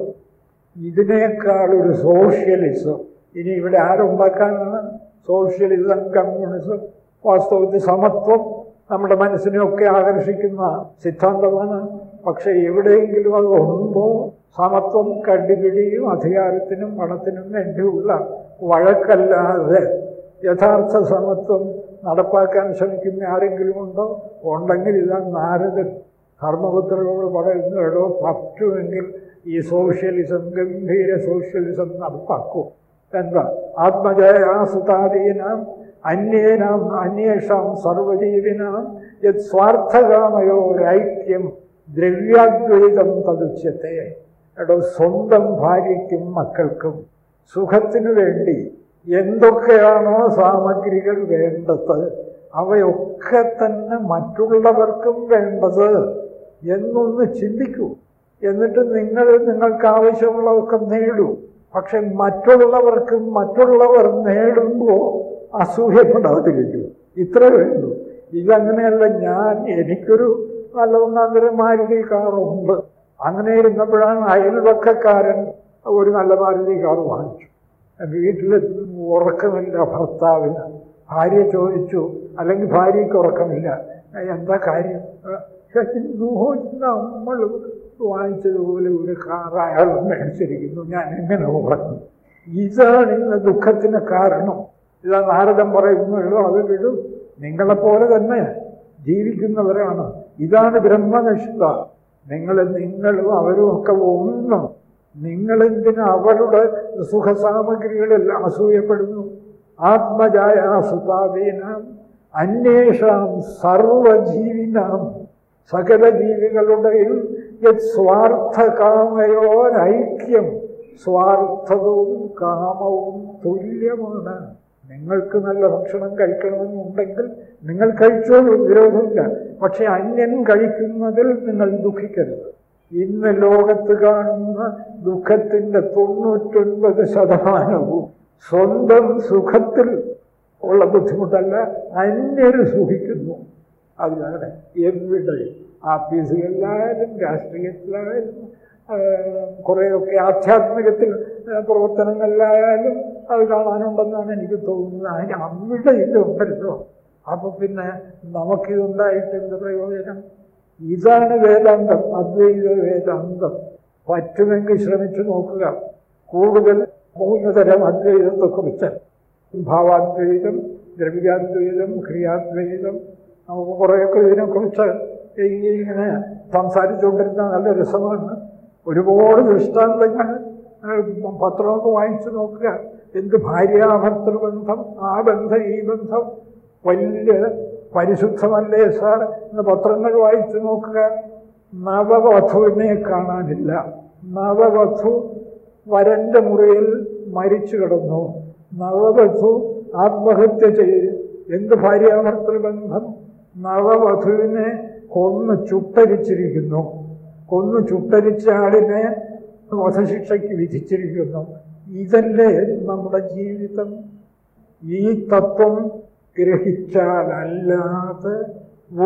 ഇതിനേക്കാൾ ഒരു സോഷ്യലിസം. ഇനി ഇവിടെ ആരുണ്ടാക്കാനാണ് സോഷ്യലിസം കമ്മ്യൂണിസം വാസ്തവത്തിൽ സമത്വം നമ്മുടെ മനസ്സിനെയൊക്കെ ആകർഷിക്കുന്ന സിദ്ധാന്തമാണ്. പക്ഷേ എവിടെയെങ്കിലും അത് ഉണ്ടോ? സമത്വം കണ്ടുപിടിയും അധികാരത്തിനും പണത്തിനും വേണ്ടിയുള്ള വഴക്കല്ലാതെ യഥാർത്ഥ സമത്വം നടപ്പാക്കാൻ ശ്രമിക്കുന്ന ആരെങ്കിലും ഉണ്ടോ? ഉണ്ടെങ്കിൽ ഇതാ നാരദൻ. ധർമ്മപുത്രരോട് പറയുന്നു എടോ പറ്റുമെങ്കിൽ ഈ സോഷ്യലിസം ഗംഭീര സോഷ്യലിസം നടപ്പാക്കൂ. എന്താ? ആത്മജയാസുതാദീനാം അന്യേനാം അന്വേഷാം സർവജീവിനാം യത് സ്വാർത്ഥകാമയോ ഐക്യം ദ്രവ്യാദ്വൈതം തതുച്യത്തെ. എടോ സ്വന്തം ഭാര്യയ്ക്കും മക്കൾക്കും സുഖത്തിനു വേണ്ടി എന്തൊക്കെയാണോ സാമഗ്രികൾ വേണ്ടത് അവയൊക്കെ തന്നെ മറ്റുള്ളവർക്കും വേണ്ടത് എന്നൊന്ന് ചിന്തിക്കൂ. എന്നിട്ട് നിങ്ങൾ നിങ്ങൾക്ക് ആവശ്യമുള്ളതൊക്കെ നേടൂ. പക്ഷെ മറ്റുള്ളവർക്കും മറ്റുള്ളവർ നേടുമ്പോൾ അസൂയപ്പെടാതിരിക്കൂ. ഇത്ര വേണ്ടു ഇതങ്ങനെയല്ല ഞാൻ എനിക്കൊരു നല്ല ഒന്നാന്തരം കാറുണ്ട്. അങ്ങനെ ഇരുന്നപ്പോഴാണ് അയൽവക്കക്കാരൻ ഒരു നല്ല മാരുതി കാർ വാങ്ങിച്ചു. വീട്ടിൽ ഉറക്കമില്ല ഭർത്താവിന് ഭാര്യ ചോദിച്ചു അല്ലെങ്കിൽ ഭാര്യയ്ക്ക് ഉറക്കമില്ല എന്താ കാര്യം? നമ്മൾ വാങ്ങിച്ചതുപോലെ ഒരു കാർ അയാൾ മേടിച്ചിരിക്കുന്നു ഞാൻ എങ്ങനെ ഉറക്കും ഇതാണ് ഇന്ന് ദുഃഖത്തിന് കാരണം. ഇതാ നാരദം പറയുന്നുള്ളൂ അത് വിടും. നിങ്ങളെപ്പോലെ തന്നെ ജീവിക്കുന്നവരാണ്. ഇതാണ് ബ്രഹ്മനിഷ്ഠ. നിങ്ങൾ നിങ്ങളും അവരും ഒക്കെ ഒന്നും നിങ്ങളെന്തിന് അവരുടെ സുഖസാമഗ്രികളെല്ലാം അസൂയപ്പെടുന്നു? ആത്മജായ സുതാദീനാം അന്വേഷാം സർവജീവിനാം. സകല ജീവികളുടെയും യത് സ്വാർത്ഥകാമയോരൈക്യം. സ്വാർത്ഥവും കാമവും തുല്യമാണ്. നിങ്ങൾക്ക് നല്ല ഭക്ഷണം കഴിക്കണമെന്നുണ്ടെങ്കിൽ നിങ്ങൾ കഴിച്ചോളൂ വിരോധമില്ല. പക്ഷെ അന്യൻ കഴിക്കുന്നതിൽ നിങ്ങൾ ദുഃഖിക്കരുത്. ഇന്ന് ലോകത്ത് കാണുന്ന ദുഃഖത്തിന്റെ തൊണ്ണൂറ്റൊൻപത് ശതമാനവും സ്വന്തം സുഖത്തിൽ ഉള്ള ബുദ്ധിമുട്ടല്ല അന്യർ സുഖിക്കുന്നു. അതിലാണ് എവിടെ ആഫീസുകളിലായാലും രാഷ്ട്രീയത്തിലായാലും കുറേയൊക്കെ ആധ്യാത്മികത്തിൽ പ്രവർത്തനങ്ങളിലായാലും അത് കാണാനുണ്ടെന്നാണ് എനിക്ക് തോന്നുന്നത്. അതിന് അവിടെ ഇതുണ്ടല്ലോ അപ്പോൾ പിന്നെ നമുക്കിതുണ്ടായിട്ട് എന്ത് പ്രയോജനം? ഇതാണ് വേദാന്തം. അദ്വൈത വേദാന്തം. പറ്റുമെങ്കിൽ ശ്രമിച്ചു നോക്കുക. കൂടുതൽ മൂന്ന് തരം അദ്വൈതത്തെക്കുറിച്ച്. ഭാവാദ്വൈതം ദ്രവികാദ്വൈതം ക്രിയാദ്വൈതം നമുക്ക് കുറേയൊക്കെ ഇതിനെക്കുറിച്ച് ഇങ്ങനെ സംസാരിച്ചുകൊണ്ടിരുന്ന നല്ല രസമാണ്. ഒരുപാട് ദൃഷ്ടാന്തങ്ങൾ പത്രമൊക്കെ വായിച്ചു നോക്കുക. എന്ത് ഭാര്യാഭർത്തൃബന്ധം ആ ബന്ധം ഈ ബന്ധം. വലിയ പരിശുദ്ധമല്ലേ സാർ എന്ന് പത്രങ്ങൾ വായിച്ചു നോക്കുക. നവവധുവിനെ കാണാനില്ല. നവവധു വരന്റെ മുറിയിൽ മരിച്ചു കിടന്നു. നവവധു ആത്മഹത്യ ചെയ്ത്. എന്ത് ഭാര്യാഭർത്തൃബന്ധം? നവവധുവിനെ കൊന്നു ചുട്ടരിച്ചിരിക്കുന്നു. കൊന്നു ചുട്ടരിച്ച ആളിനെ വധശിക്ഷയ്ക്ക് വിധിച്ചിരിക്കുന്നു. ഇതല്ലേ നമ്മുടെ ജീവിതം? ഈ തത്വം ഗ്രഹിച്ചാലല്ലാതെ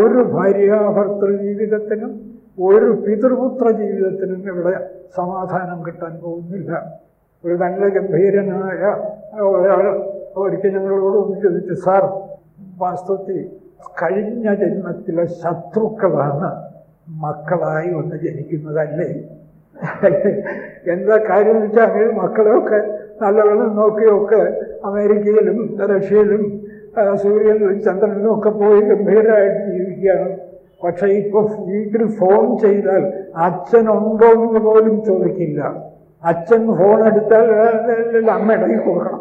ഒരു ഭാര്യാഭർത്തൃ ജീവിതത്തിനും ഒരു പിതൃപുത്ര ജീവിതത്തിനും ഇവിടെ സമാധാനം കിട്ടാൻ പോകുന്നില്ല. ഒരു നല്ല ഗംഭീരനായ ഒരാൾ ഒരിക്കൽ ഞങ്ങളോട് ഒന്ന് ചോദിച്ചു സാർ വാസ്തവത്തിൽ കഴിഞ്ഞ ജന്മത്തിലെ ശത്രുക്കളാണ് മക്കളായി വന്ന് ജനിക്കുന്നതല്ലേ? എന്താ കാര്യം എന്ന് വെച്ചാൽ മക്കളെയൊക്കെ നല്ലവണ്ണം നോക്കിയൊക്കെ അമേരിക്കയിലും റഷ്യയിലും സൂര്യനിലും ചന്ദ്രനിലും ഒക്കെ പോയി ഗംഭീരമായിട്ട് ജീവിക്കുകയാണ്. പക്ഷേ ഇപ്പോൾ വീട്ടിൽ ഫോൺ ചെയ്താൽ അച്ഛനുണ്ടോ എന്ന് പോലും ചോദിക്കില്ല. അച്ഛൻ ഫോൺ എടുത്താൽ അമ്മ ഇടയിൽ കൊടുക്കണം.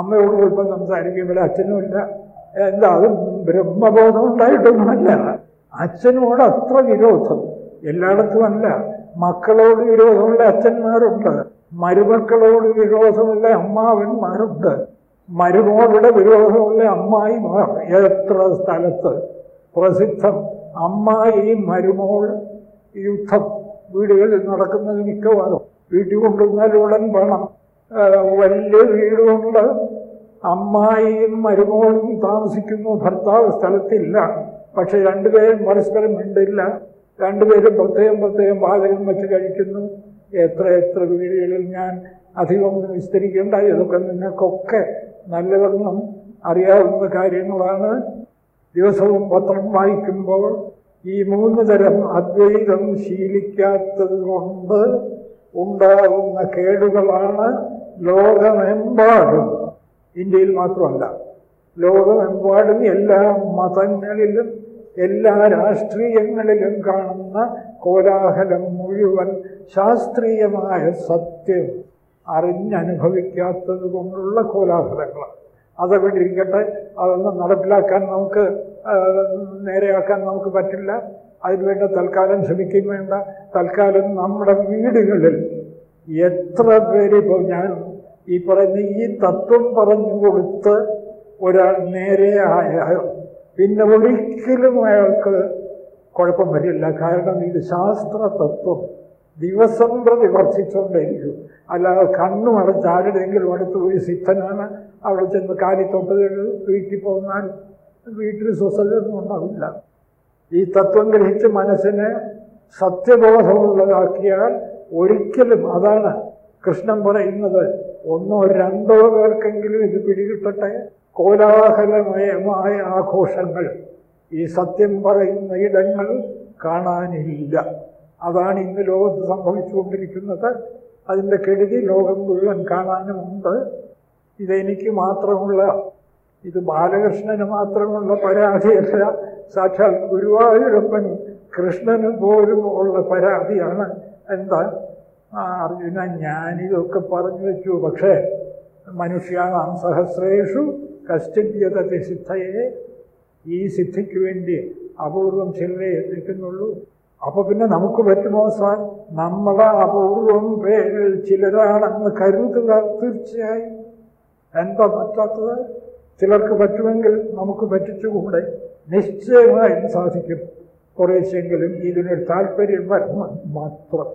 അമ്മയോട് ചിലപ്പോൾ സംസാരിക്കുമ്പോൾ അച്ഛനുമില്ല. എന്താ അത് ബ്രഹ്മബോധം ഉണ്ടായിട്ടൊന്നുമല്ല. അച്ഛനോട് അത്ര വിരോധം. എല്ലായിടത്തും അല്ല. മക്കളോട് വിരോധമുള്ള അച്ഛന്മാരുണ്ട്. മരുമക്കളോട് വിരോധമുള്ള അമ്മാവന്മാരുണ്ട്. മരുമോളുടെ വിരോധമുള്ള അമ്മായിമാർ. എത്ര സ്ഥലത്ത്? പ്രസിദ്ധം. അമ്മായി മരുമോൾ യുദ്ധം. വീടുകളിൽ നടക്കുന്നത് മിക്കവാറും വീട്ടിൽ കൊണ്ടുവന്നാൽ ഉടൻ വേണം വലിയ വീടുകൊണ്ട് അമ്മായിയും മരുമോളും താമസിക്കുന്നു. ഭർത്താവ് സ്ഥലത്തില്ല. പക്ഷെ രണ്ടുപേരും പരസ്പരം മിണ്ടില്ല. രണ്ടുപേരും പ്രത്യേകം പ്രത്യേകം പാചകം വെച്ച് കഴിക്കുന്നു. എത്ര എത്ര വീടുകളിൽ ഞാൻ അധികം വിസ്തരിക്കേണ്ട ഇതൊക്കെ നിങ്ങൾക്കൊക്കെ നല്ലവണ്ണം അറിയാവുന്ന കാര്യങ്ങളാണ്. ദിവസവും പത്രം വായിക്കുമ്പോൾ ഈ മൂന്ന് തരം അദ്വൈതം ശീലിക്കാത്തത് കൊണ്ട് ഉണ്ടാകുന്ന കേടുകളാണ് ലോകമെമ്പാടും. ഇന്ത്യയിൽ മാത്രമല്ല ലോകമെമ്പാടും എല്ലാ മതങ്ങളിലും എല്ലാ രാഷ്ട്രീയങ്ങളിലും കാണുന്ന കോലാഹലം മുഴുവൻ ശാസ്ത്രീയമായ സത്യം അറിഞ്ഞനുഭവിക്കാത്തത് കൊണ്ടുള്ള കോലാഹലങ്ങളാണ്. അതവിടെ ഇരിക്കട്ടെ അതൊന്നും നടപ്പിലാക്കാൻ നമുക്ക് നേരെയാക്കാൻ നമുക്ക് പറ്റില്ല. അതിനുവേണ്ട തൽക്കാലം ശ്രമിക്കുകയും വേണ്ട. തൽക്കാലം നമ്മുടെ വീടുകളിൽ എത്ര പേര് ഇപ്പോൾ ഞാൻ ഈ പറയുന്ന ഈ തത്വം പറഞ്ഞു കൊടുത്ത് ഒരാൾ നേരെയായ പിന്നെ ഒരിക്കലും അയാൾക്ക് കുഴപ്പം വരില്ല. കാരണം ഇത് ശാസ്ത്ര തത്വം ദിവസം പ്രതി വർദ്ധിച്ചുകൊണ്ടേയിരിക്കും അല്ലാതെ കണ്ണും അടച്ച് ആരുടെയെങ്കിലും അടുത്ത് പോയി സിദ്ധനാണ് അവിടെ ചെന്ന് കാലിത്തൊട്ട് വീട്ടിൽ പോന്നാൽ വീട്ടിൽ സ്വസ്ഥതയൊന്നും ഉണ്ടാവില്ല. ഈ തത്വം ഗ്രഹിച്ച് മനസ്സിനെ സത്യബോധമുള്ളതാക്കിയാൽ ഒരിക്കലും അതാണ് കൃഷ്ണൻ പറയുന്നത്. ഒന്നോ രണ്ടോ പേർക്കെങ്കിലും ഇത് പിടികിട്ടട്ടെ. കോലാഹലമയമായ ആഘോഷങ്ങൾ ഈ സത്യം പറയുന്ന ഇടങ്ങൾ കാണാനില്ല. അതാണ് ഇന്ന് ലോകത്ത് സംഭവിച്ചുകൊണ്ടിരിക്കുന്നത്. അതിന്റെ കെടുതി ലോകം മുഴുവൻ കാണാനുമുണ്ട്. ഇതെനിക്ക് മാത്രമുള്ള ഇത് ബാലകൃഷ്ണന് മാത്രമുള്ള പരാതിയല്ല. സാക്ഷാൽ ഗുരുവായൂരപ്പൻ കൃഷ്ണന് പോലും ഉള്ള പരാതിയാണ്. എന്താ? അർജുന ഞാനിതൊക്കെ പറഞ്ഞു വെച്ചു. പക്ഷേ മനുഷ്യാണാം സഹസ്രേഷു കശ്ചിത്യത സിദ്ധയെ ഈ സിദ്ധിക്ക് വേണ്ടി അപൂർവം ചിലരെ എത്തിക്കുന്നുള്ളൂ അപ്പോൾ പിന്നെ നമുക്ക് പറ്റുമോ സാർ? നമ്മളെ അപൂർവം പേരിൽ ചിലരാണെന്ന് കരുതുക തീർച്ചയായും. എന്താ പറ്റാത്തത്? ചിലർക്ക് പറ്റുമെങ്കിൽ നമുക്ക് പറ്റിച്ചുകൂടെ? നിശ്ചയമായും സാധിക്കും. കുറേശ്ശെങ്കിലും ഇതിനൊരു താല്പര്യം വരണം മാത്രം.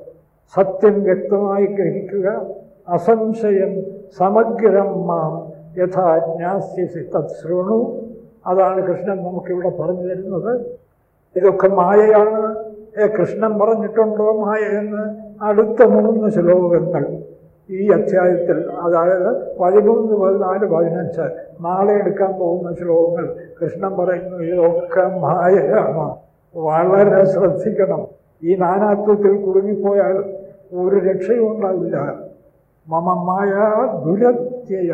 സത്യം വ്യക്തമായി ഗ്രഹിക്കുക. അസംശയം സമഗ്രം മാം യഥാ ജ്ഞാസ്യസി തത് അതാണ് കൃഷ്ണൻ നമുക്കിവിടെ പറഞ്ഞു തരുന്നത്. ഇതൊക്കെ മായയാണ്. ഏ കൃഷ്ണൻ പറഞ്ഞിട്ടുണ്ടോ മായ എന്ന് അടുത്ത മൂന്ന് ശ്ലോകങ്ങൾ ഈ അധ്യായത്തിൽ. അതായത് പതിമൂന്ന് പതിനാല് പതിനഞ്ച് നാളെ എടുക്കാൻ പോകുന്ന ശ്ലോകങ്ങൾ കൃഷ്ണൻ പറയുന്നു ഇതൊക്കെ മായയാണ്. വളരെ ശ്രദ്ധിക്കണം. ഈ നാനാത്വത്തിൽ കുടുങ്ങിപ്പോയാൽ ഒരു രക്ഷയും ഉണ്ടാവില്ല മമ മായ ദുരത്യയ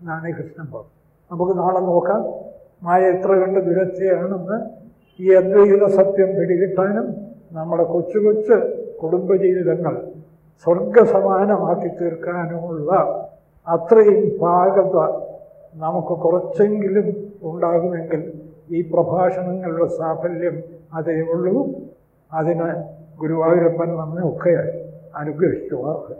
എന്നാണ് കൃഷ്ണൻ പറഞ്ഞത് നമുക്ക് നാളെ നോക്കാം. മായ എത്ര കണ്ട് വിരച്ചയാണെന്ന് ഈ അദ്വൈത സത്യം പിടികിട്ടാനും നമ്മുടെ കൊച്ചു കൊച്ചു കുടുംബജീവിതങ്ങൾ സ്വർഗസമാനമാക്കി തീർക്കാനുമുള്ള അത്രയും പാകത നമുക്ക് കുറച്ചെങ്കിലും ഉണ്ടാകുമെങ്കിൽ ഈ പ്രഭാഷണങ്ങളുടെ സാഫല്യം അതേ ഉള്ളൂ. അതിന് ഗുരുവായൂരപ്പൻ നമ്മെ ഒക്കെ അനുഗ്രഹിക്കുമാറാകട്ടെ.